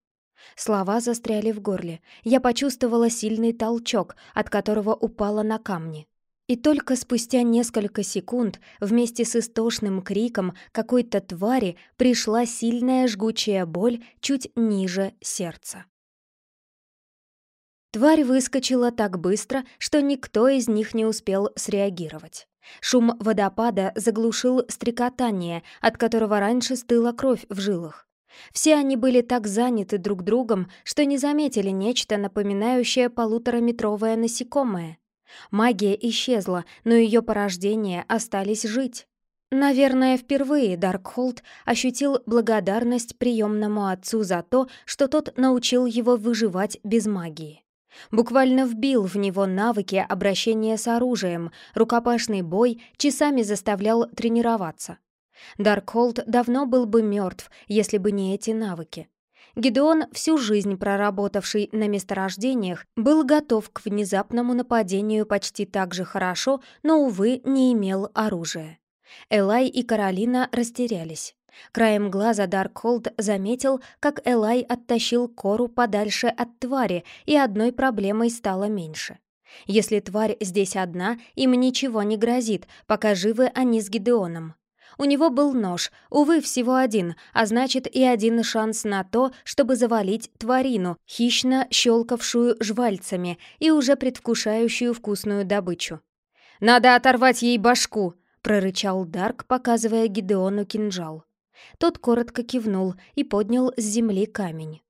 Слова застряли в горле. Я почувствовала сильный толчок, от которого упала на камни. И только спустя несколько секунд вместе с истошным криком какой-то твари пришла сильная жгучая боль чуть ниже сердца. Тварь выскочила так быстро, что никто из них не успел среагировать. Шум водопада заглушил стрекотание, от которого раньше стыла кровь в жилах. Все они были так заняты друг другом, что не заметили нечто напоминающее полутораметровое насекомое. Магия исчезла, но ее порождения остались жить. Наверное, впервые Даркхолд ощутил благодарность приемному отцу за то, что тот научил его выживать без магии. Буквально вбил в него навыки обращения с оружием, рукопашный бой часами заставлял тренироваться. Даркхолд давно был бы мертв, если бы не эти навыки. Гидеон, всю жизнь проработавший на месторождениях, был готов к внезапному нападению почти так же хорошо, но, увы, не имел оружия. Элай и Каролина растерялись. Краем глаза Даркхолд заметил, как Элай оттащил Кору подальше от твари, и одной проблемой стало меньше. Если тварь здесь одна, им ничего не грозит, пока живы они с Гидеоном. У него был нож, увы, всего один, а значит и один шанс на то, чтобы завалить тварину, хищно щелкавшую жвальцами и уже предвкушающую вкусную добычу. «Надо оторвать ей башку!» — прорычал Дарк, показывая Гидеону кинжал. Тот коротко кивнул и поднял с земли камень.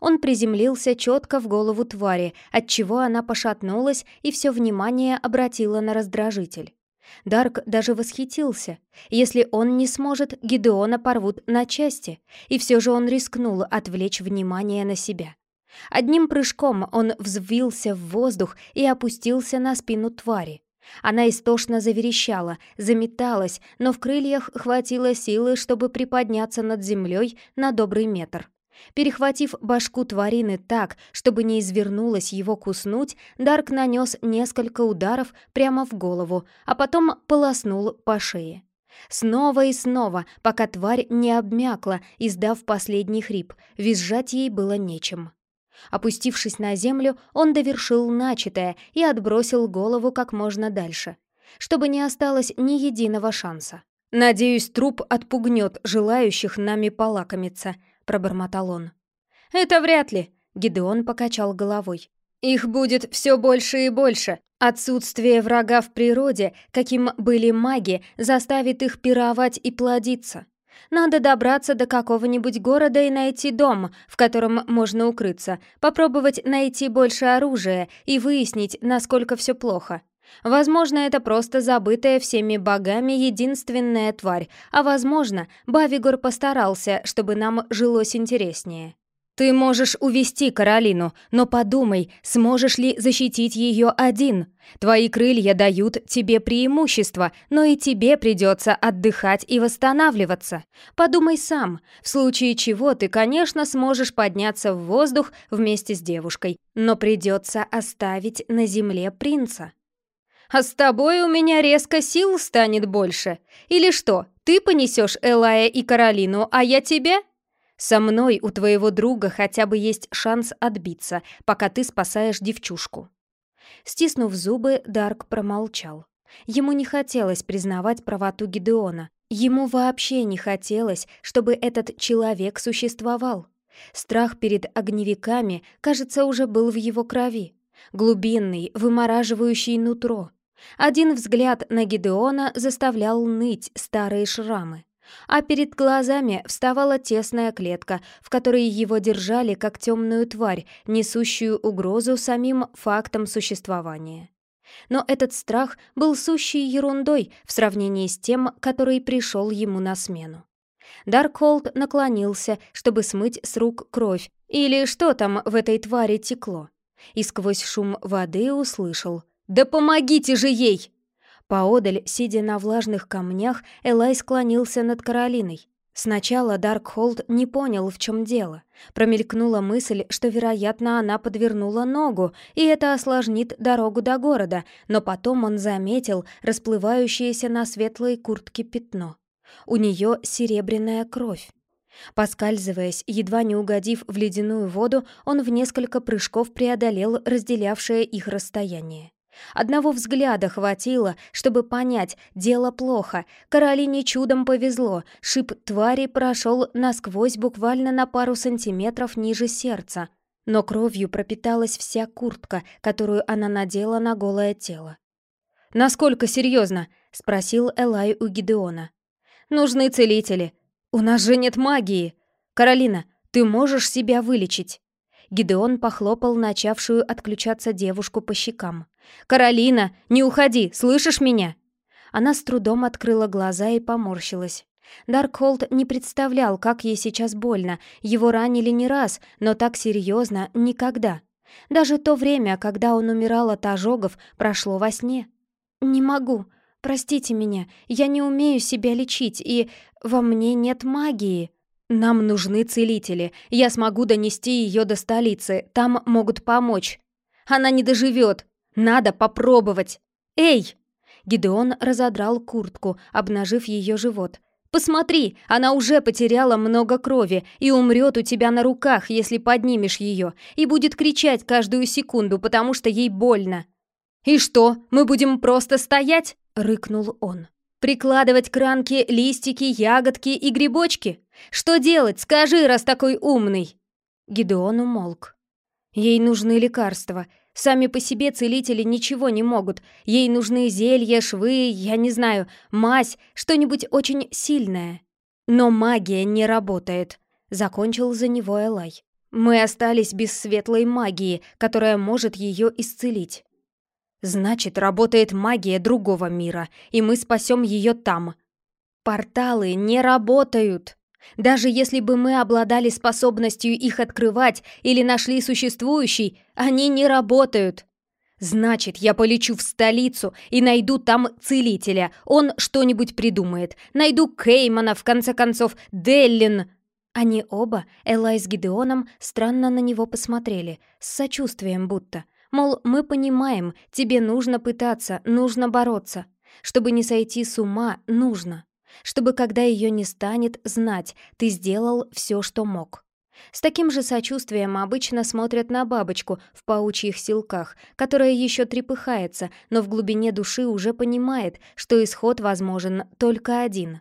Он приземлился четко в голову твари, отчего она пошатнулась и все внимание обратила на раздражитель. Дарк даже восхитился. Если он не сможет, Гидеона порвут на части, и все же он рискнул отвлечь внимание на себя. Одним прыжком он взвился в воздух и опустился на спину твари. Она истошно заверещала, заметалась, но в крыльях хватило силы, чтобы приподняться над землей на добрый метр. Перехватив башку тварины так, чтобы не извернулась его куснуть, Дарк нанес несколько ударов прямо в голову, а потом полоснул по шее. Снова и снова, пока тварь не обмякла, издав последний хрип, визжать ей было нечем. Опустившись на землю, он довершил начатое и отбросил голову как можно дальше, чтобы не осталось ни единого шанса. «Надеюсь, труп отпугнет желающих нами полакомиться», — пробормотал он. «Это вряд ли», — Гидеон покачал головой. «Их будет все больше и больше. Отсутствие врага в природе, каким были маги, заставит их пировать и плодиться. Надо добраться до какого-нибудь города и найти дом, в котором можно укрыться, попробовать найти больше оружия и выяснить, насколько все плохо. Возможно, это просто забытая всеми богами единственная тварь, а возможно, Бавигор постарался, чтобы нам жилось интереснее. Ты можешь увести Каролину, но подумай, сможешь ли защитить ее один. Твои крылья дают тебе преимущество, но и тебе придется отдыхать и восстанавливаться. Подумай сам, в случае чего ты, конечно, сможешь подняться в воздух вместе с девушкой, но придется оставить на земле принца. А с тобой у меня резко сил станет больше. Или что, ты понесешь Элая и Каролину, а я тебя? Со мной у твоего друга хотя бы есть шанс отбиться, пока ты спасаешь девчушку». Стиснув зубы, Дарк промолчал. Ему не хотелось признавать правоту Гидеона. Ему вообще не хотелось, чтобы этот человек существовал. Страх перед огневиками, кажется, уже был в его крови. Глубинный, вымораживающий нутро. Один взгляд на Гидеона заставлял ныть старые шрамы. А перед глазами вставала тесная клетка, в которой его держали как темную тварь, несущую угрозу самим фактам существования. Но этот страх был сущей ерундой в сравнении с тем, который пришел ему на смену. Даркхолд наклонился, чтобы смыть с рук кровь, или что там в этой твари текло, и сквозь шум воды услышал «Да помогите же ей!» Поодаль, сидя на влажных камнях, Элай склонился над Каролиной. Сначала Даркхолд не понял, в чем дело. Промелькнула мысль, что, вероятно, она подвернула ногу, и это осложнит дорогу до города, но потом он заметил расплывающееся на светлой куртке пятно. У нее серебряная кровь. Поскальзываясь, едва не угодив в ледяную воду, он в несколько прыжков преодолел разделявшее их расстояние. Одного взгляда хватило, чтобы понять, дело плохо. Каролине чудом повезло, шип твари прошел насквозь буквально на пару сантиметров ниже сердца. Но кровью пропиталась вся куртка, которую она надела на голое тело. «Насколько серьезно?» — спросил Элай у Гидеона. «Нужны целители. У нас же нет магии. Каролина, ты можешь себя вылечить?» Гидеон похлопал начавшую отключаться девушку по щекам. «Каролина, не уходи, слышишь меня?» Она с трудом открыла глаза и поморщилась. Даркхолд не представлял, как ей сейчас больно. Его ранили не раз, но так серьезно никогда. Даже то время, когда он умирал от ожогов, прошло во сне. «Не могу. Простите меня. Я не умею себя лечить, и во мне нет магии». «Нам нужны целители. Я смогу донести ее до столицы. Там могут помочь». «Она не доживет. Надо попробовать. Эй!» Гидеон разодрал куртку, обнажив ее живот. «Посмотри, она уже потеряла много крови и умрет у тебя на руках, если поднимешь ее, и будет кричать каждую секунду, потому что ей больно». «И что, мы будем просто стоять?» — рыкнул он. «Прикладывать к ранке листики, ягодки и грибочки? Что делать, скажи, раз такой умный!» Гидеон умолк. «Ей нужны лекарства. Сами по себе целители ничего не могут. Ей нужны зелья, швы, я не знаю, мазь, что-нибудь очень сильное. Но магия не работает», — закончил за него Элай. «Мы остались без светлой магии, которая может ее исцелить. Значит, работает магия другого мира, и мы спасем ее там. Порталы не работают. Даже если бы мы обладали способностью их открывать или нашли существующий, они не работают. Значит, я полечу в столицу и найду там целителя. Он что-нибудь придумает. Найду Кеймана, в конце концов, Деллин. Они оба, Элай с Гидеоном, странно на него посмотрели, с сочувствием будто. Мол, мы понимаем, тебе нужно пытаться, нужно бороться. Чтобы не сойти с ума, нужно. Чтобы, когда ее не станет, знать, ты сделал все, что мог. С таким же сочувствием обычно смотрят на бабочку в паучьих силках, которая еще трепыхается, но в глубине души уже понимает, что исход возможен только один.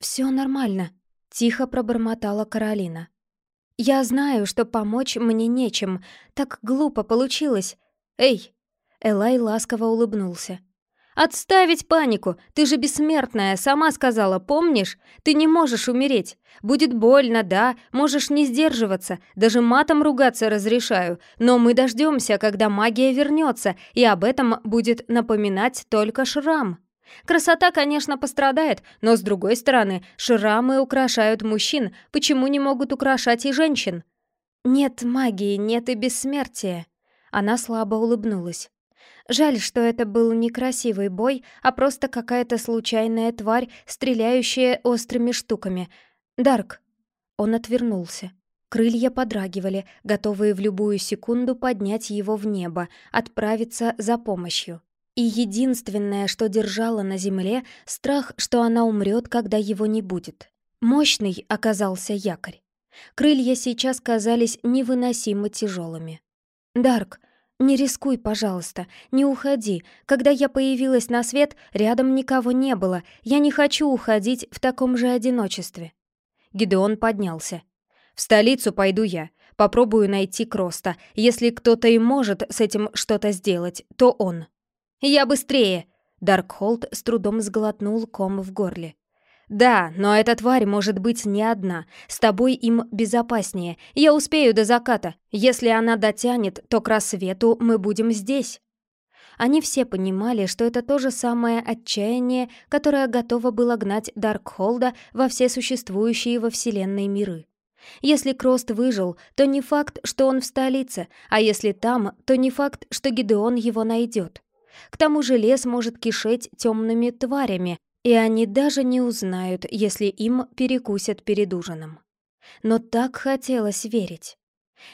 «Все нормально», — тихо пробормотала Каролина. «Я знаю, что помочь мне нечем. Так глупо получилось. Эй!» Элай ласково улыбнулся. «Отставить панику! Ты же бессмертная, сама сказала, помнишь? Ты не можешь умереть. Будет больно, да, можешь не сдерживаться, даже матом ругаться разрешаю, но мы дождемся, когда магия вернется, и об этом будет напоминать только шрам». Красота, конечно, пострадает, но, с другой стороны, шрамы украшают мужчин, почему не могут украшать и женщин? Нет магии, нет и бессмертия. Она слабо улыбнулась. Жаль, что это был не красивый бой, а просто какая-то случайная тварь, стреляющая острыми штуками. Дарк. Он отвернулся. Крылья подрагивали, готовые в любую секунду поднять его в небо, отправиться за помощью. И единственное, что держало на земле, страх, что она умрет, когда его не будет. Мощный оказался якорь. Крылья сейчас казались невыносимо тяжелыми. «Дарк, не рискуй, пожалуйста, не уходи. Когда я появилась на свет, рядом никого не было. Я не хочу уходить в таком же одиночестве». Гидеон поднялся. «В столицу пойду я. Попробую найти Кроста. Если кто-то и может с этим что-то сделать, то он». «Я быстрее!» Даркхолд с трудом сглотнул ком в горле. «Да, но эта тварь может быть не одна. С тобой им безопаснее. Я успею до заката. Если она дотянет, то к рассвету мы будем здесь». Они все понимали, что это то же самое отчаяние, которое готово было гнать Даркхолда во все существующие во Вселенной миры. Если Крост выжил, то не факт, что он в столице, а если там, то не факт, что Гидеон его найдет. К тому же лес может кишеть темными тварями, и они даже не узнают, если им перекусят перед ужином. Но так хотелось верить.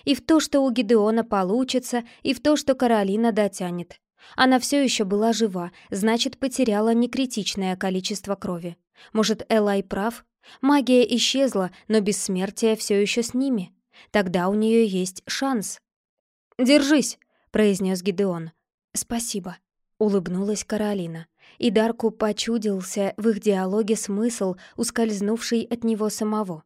И в то, что у Гидеона получится, и в то, что Каролина дотянет. Она все еще была жива, значит, потеряла некритичное количество крови. Может, Элай прав? Магия исчезла, но бессмертие все еще с ними. Тогда у нее есть шанс. «Держись», — произнес Гидеон. «Спасибо», Улыбнулась Каролина, и Дарку почудился в их диалоге смысл, ускользнувший от него самого.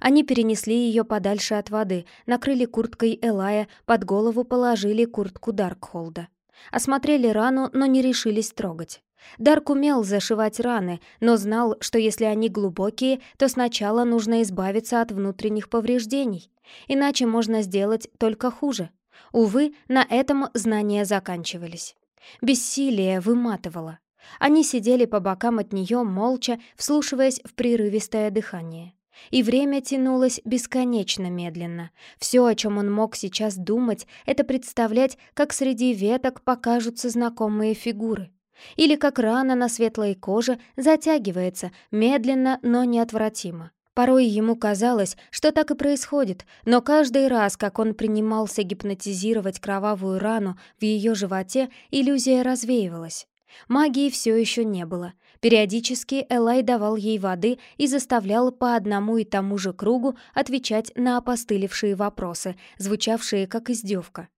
Они перенесли ее подальше от воды, накрыли курткой Элая, под голову положили куртку Даркхолда. Осмотрели рану, но не решились трогать. Дарк умел зашивать раны, но знал, что если они глубокие, то сначала нужно избавиться от внутренних повреждений. Иначе можно сделать только хуже. Увы, на этом знания заканчивались. Бессилие выматывало. Они сидели по бокам от нее, молча, вслушиваясь в прерывистое дыхание. И время тянулось бесконечно медленно. Все, о чем он мог сейчас думать, это представлять, как среди веток покажутся знакомые фигуры. Или как рана на светлой коже затягивается, медленно, но неотвратимо. Порой ему казалось, что так и происходит, но каждый раз, как он принимался гипнотизировать кровавую рану в ее животе, иллюзия развеивалась. Магии все еще не было. Периодически Элай давал ей воды и заставлял по одному и тому же кругу отвечать на опостылевшие вопросы, звучавшие как издевка.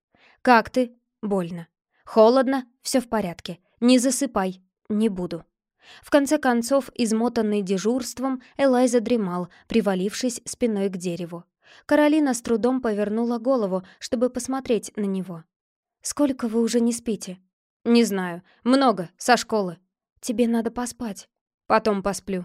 «Как ты?» «Больно». «Холодно?» «Все в порядке». «Не засыпай». «Не буду». В конце концов, измотанный дежурством, Элай задремал, привалившись спиной к дереву. Каролина с трудом повернула голову, чтобы посмотреть на него. «Сколько вы уже не спите?» «Не знаю. Много. Со школы». «Тебе надо поспать». «Потом посплю».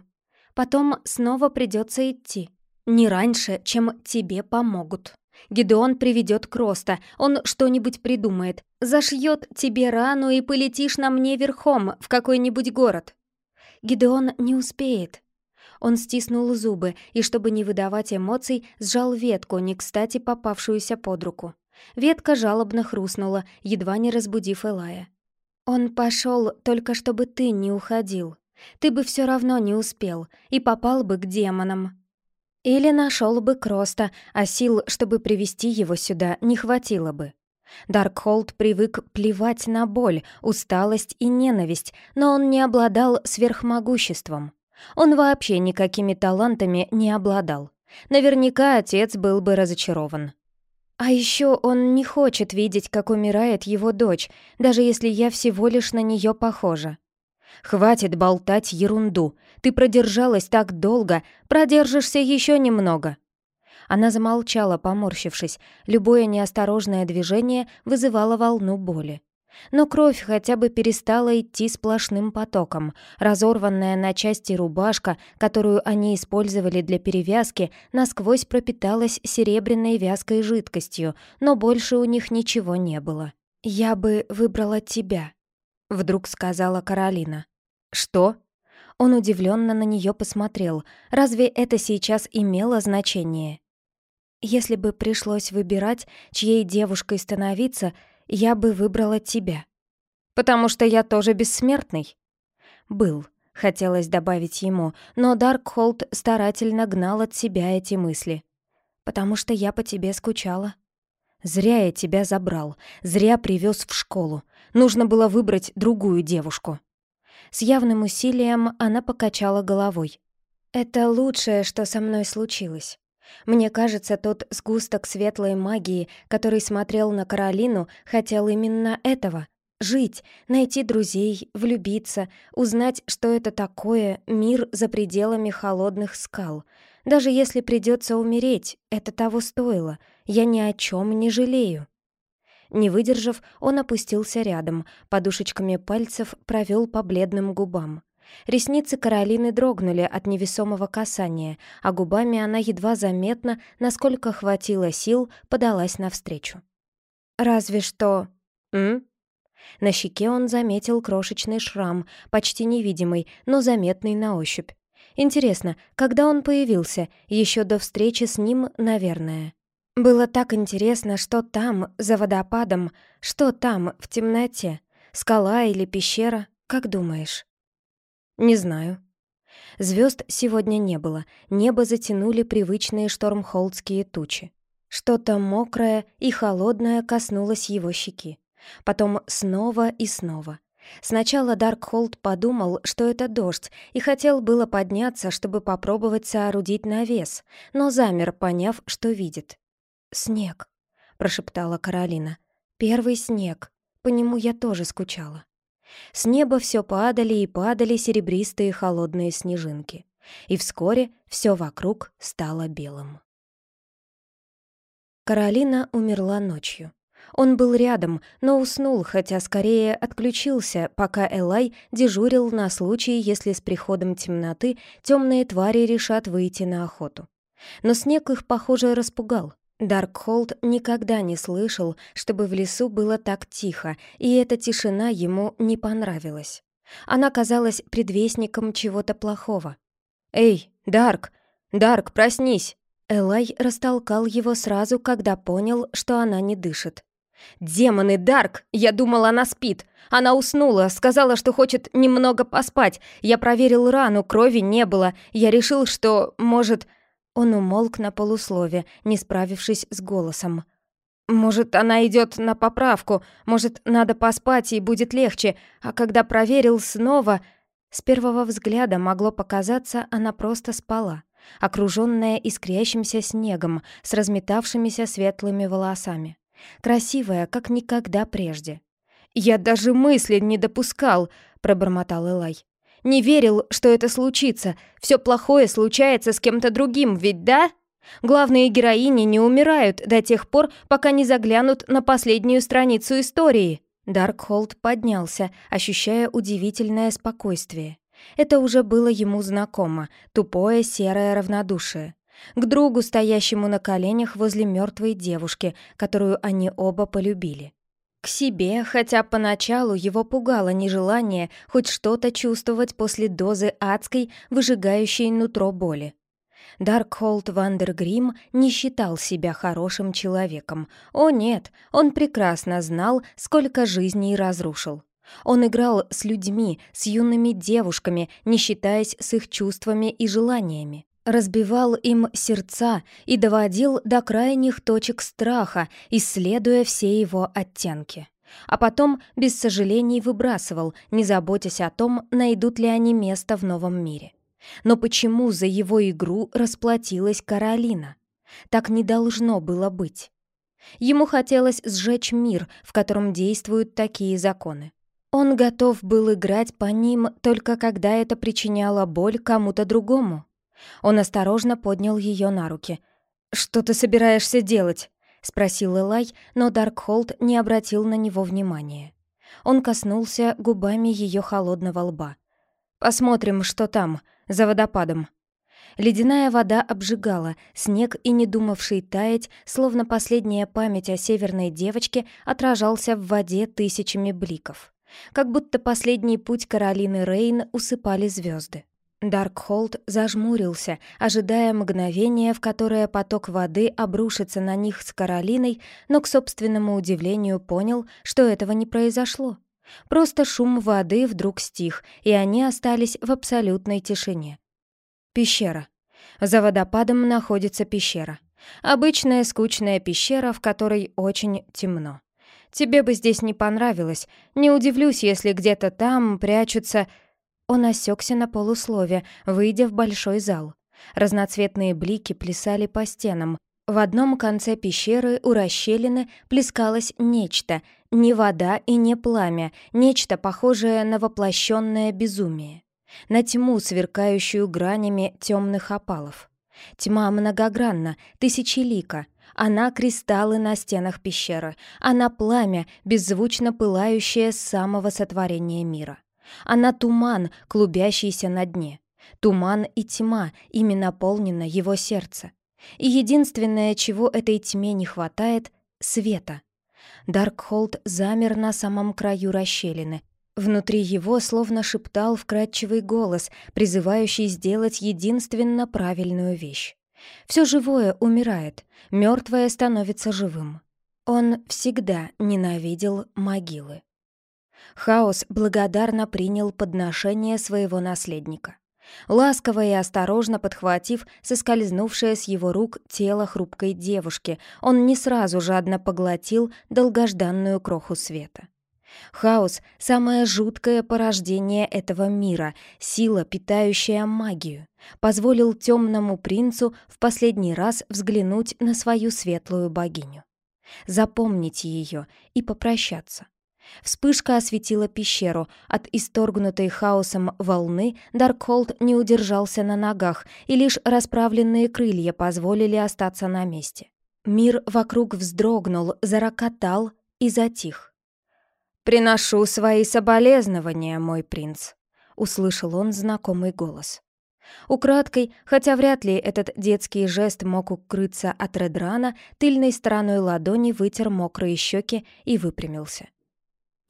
«Потом снова придется идти. Не раньше, чем тебе помогут». Гидеон приведет Кроста, он что-нибудь придумает, зашьет тебе рану и полетишь на мне верхом в какой-нибудь город. Гидеон не успеет. Он стиснул зубы и, чтобы не выдавать эмоций, сжал ветку, не кстати попавшуюся под руку. Ветка жалобно хрустнула, едва не разбудив Элая. «Он пошел только чтобы ты не уходил. Ты бы все равно не успел и попал бы к демонам». Или нашел бы Кроста, а сил, чтобы привести его сюда, не хватило бы. Даркхолд привык плевать на боль, усталость и ненависть, но он не обладал сверхмогуществом. Он вообще никакими талантами не обладал. Наверняка отец был бы разочарован. А еще он не хочет видеть, как умирает его дочь, даже если я всего лишь на нее похожа. «Хватит болтать ерунду. Ты продержалась так долго, продержишься еще немного». Она замолчала, поморщившись. Любое неосторожное движение вызывало волну боли. Но кровь хотя бы перестала идти сплошным потоком. Разорванная на части рубашка, которую они использовали для перевязки, насквозь пропиталась серебряной вязкой жидкостью, но больше у них ничего не было. «Я бы выбрала тебя», — вдруг сказала Каролина. «Что?» Он удивленно на нее посмотрел. «Разве это сейчас имело значение?» «Если бы пришлось выбирать, чьей девушкой становиться, я бы выбрала тебя». «Потому что я тоже бессмертный?» «Был», — хотелось добавить ему, но Даркхолд старательно гнал от себя эти мысли. «Потому что я по тебе скучала». «Зря я тебя забрал, зря привез в школу. Нужно было выбрать другую девушку». С явным усилием она покачала головой. «Это лучшее, что со мной случилось. Мне кажется, тот сгусток светлой магии, который смотрел на Каролину, хотел именно этого — жить, найти друзей, влюбиться, узнать, что это такое мир за пределами холодных скал. Даже если придется умереть, это того стоило. Я ни о чем не жалею». Не выдержав, он опустился рядом, подушечками пальцев провел по бледным губам. Ресницы Каролины дрогнули от невесомого касания, а губами она едва заметно, насколько хватило сил, подалась навстречу. «Разве что...» «М?» На щеке он заметил крошечный шрам, почти невидимый, но заметный на ощупь. Интересно, когда он появился? Еще до встречи с ним, наверное. Было так интересно, что там, за водопадом, что там, в темноте. Скала или пещера, как думаешь? Не знаю. Звезд сегодня не было, небо затянули привычные штормхолдские тучи. Что-то мокрое и холодное коснулось его щеки. Потом снова и снова. Сначала Даркхолд подумал, что это дождь, и хотел было подняться, чтобы попробовать соорудить навес, но замер, поняв, что видит. «Снег», — прошептала Каролина. «Первый снег. По нему я тоже скучала». С неба все падали и падали серебристые холодные снежинки. И вскоре все вокруг стало белым. Каролина умерла ночью. Он был рядом, но уснул, хотя скорее отключился, пока Элай дежурил на случай, если с приходом темноты темные твари решат выйти на охоту. Но снег их, похоже, распугал. Даркхолд никогда не слышал, чтобы в лесу было так тихо, и эта тишина ему не понравилась. Она казалась предвестником чего-то плохого. «Эй, Дарк! Дарк, проснись!» Элай растолкал его сразу, когда понял, что она не дышит. «Демоны, Дарк! Я думал, она спит. Она уснула, сказала, что хочет немного поспать. Я проверил рану, крови не было. Я решил, что, может...» Он умолк на полуслове, не справившись с голосом. «Может, она идет на поправку, может, надо поспать и будет легче, а когда проверил снова...» С первого взгляда могло показаться, она просто спала, окруженная искрящимся снегом с разметавшимися светлыми волосами. Красивая, как никогда прежде. «Я даже мысли не допускал», — пробормотал Элай. «Не верил, что это случится. Все плохое случается с кем-то другим, ведь да?» Главные героини не умирают до тех пор, пока не заглянут на последнюю страницу истории. Даркхолд поднялся, ощущая удивительное спокойствие. Это уже было ему знакомо, тупое серое равнодушие к другу, стоящему на коленях возле мертвой девушки, которую они оба полюбили. К себе, хотя поначалу его пугало нежелание хоть что-то чувствовать после дозы адской, выжигающей нутро боли. Даркхолд Вандергрим не считал себя хорошим человеком. О нет, он прекрасно знал, сколько жизней разрушил. Он играл с людьми, с юными девушками, не считаясь с их чувствами и желаниями разбивал им сердца и доводил до крайних точек страха, исследуя все его оттенки. А потом без сожалений выбрасывал, не заботясь о том, найдут ли они место в новом мире. Но почему за его игру расплатилась Каролина? Так не должно было быть. Ему хотелось сжечь мир, в котором действуют такие законы. Он готов был играть по ним только когда это причиняло боль кому-то другому. Он осторожно поднял ее на руки. «Что ты собираешься делать?» — спросил Элай, но Даркхолд не обратил на него внимания. Он коснулся губами ее холодного лба. «Посмотрим, что там, за водопадом». Ледяная вода обжигала, снег и не думавший таять, словно последняя память о северной девочке отражался в воде тысячами бликов. Как будто последний путь Каролины Рейн усыпали звезды. Даркхолд зажмурился, ожидая мгновения, в которое поток воды обрушится на них с Каролиной, но к собственному удивлению понял, что этого не произошло. Просто шум воды вдруг стих, и они остались в абсолютной тишине. Пещера. За водопадом находится пещера. Обычная скучная пещера, в которой очень темно. Тебе бы здесь не понравилось. Не удивлюсь, если где-то там прячутся он осекся на полуслове, выйдя в большой зал. Разноцветные блики плясали по стенам. В одном конце пещеры у расщелины плескалось нечто, не вода и не пламя, нечто похожее на воплощенное безумие. На тьму, сверкающую гранями темных опалов. Тьма многогранна, тысячелика. Она — кристаллы на стенах пещеры, она — пламя, беззвучно пылающее с самого сотворения мира. Она туман, клубящийся на дне. Туман и тьма, ими наполнено его сердце. И единственное, чего этой тьме не хватает — света. Даркхолд замер на самом краю расщелины. Внутри его словно шептал вкрадчивый голос, призывающий сделать единственно правильную вещь. Все живое умирает, мертвое становится живым. Он всегда ненавидел могилы. Хаос благодарно принял подношение своего наследника. Ласково и осторожно подхватив соскользнувшее с его рук тело хрупкой девушки, он не сразу жадно поглотил долгожданную кроху света. Хаос — самое жуткое порождение этого мира, сила, питающая магию, позволил темному принцу в последний раз взглянуть на свою светлую богиню, запомнить ее и попрощаться. Вспышка осветила пещеру. От исторгнутой хаосом волны Даркхолд не удержался на ногах, и лишь расправленные крылья позволили остаться на месте. Мир вокруг вздрогнул, зарокотал и затих. «Приношу свои соболезнования, мой принц», — услышал он знакомый голос. Украдкой, хотя вряд ли этот детский жест мог укрыться от Редрана, тыльной стороной ладони вытер мокрые щеки и выпрямился.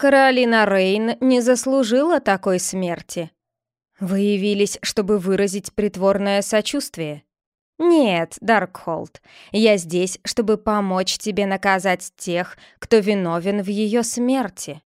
«Каролина Рейн не заслужила такой смерти!» «Вы явились, чтобы выразить притворное сочувствие?» «Нет, Даркхолд, я здесь, чтобы помочь тебе наказать тех, кто виновен в ее смерти».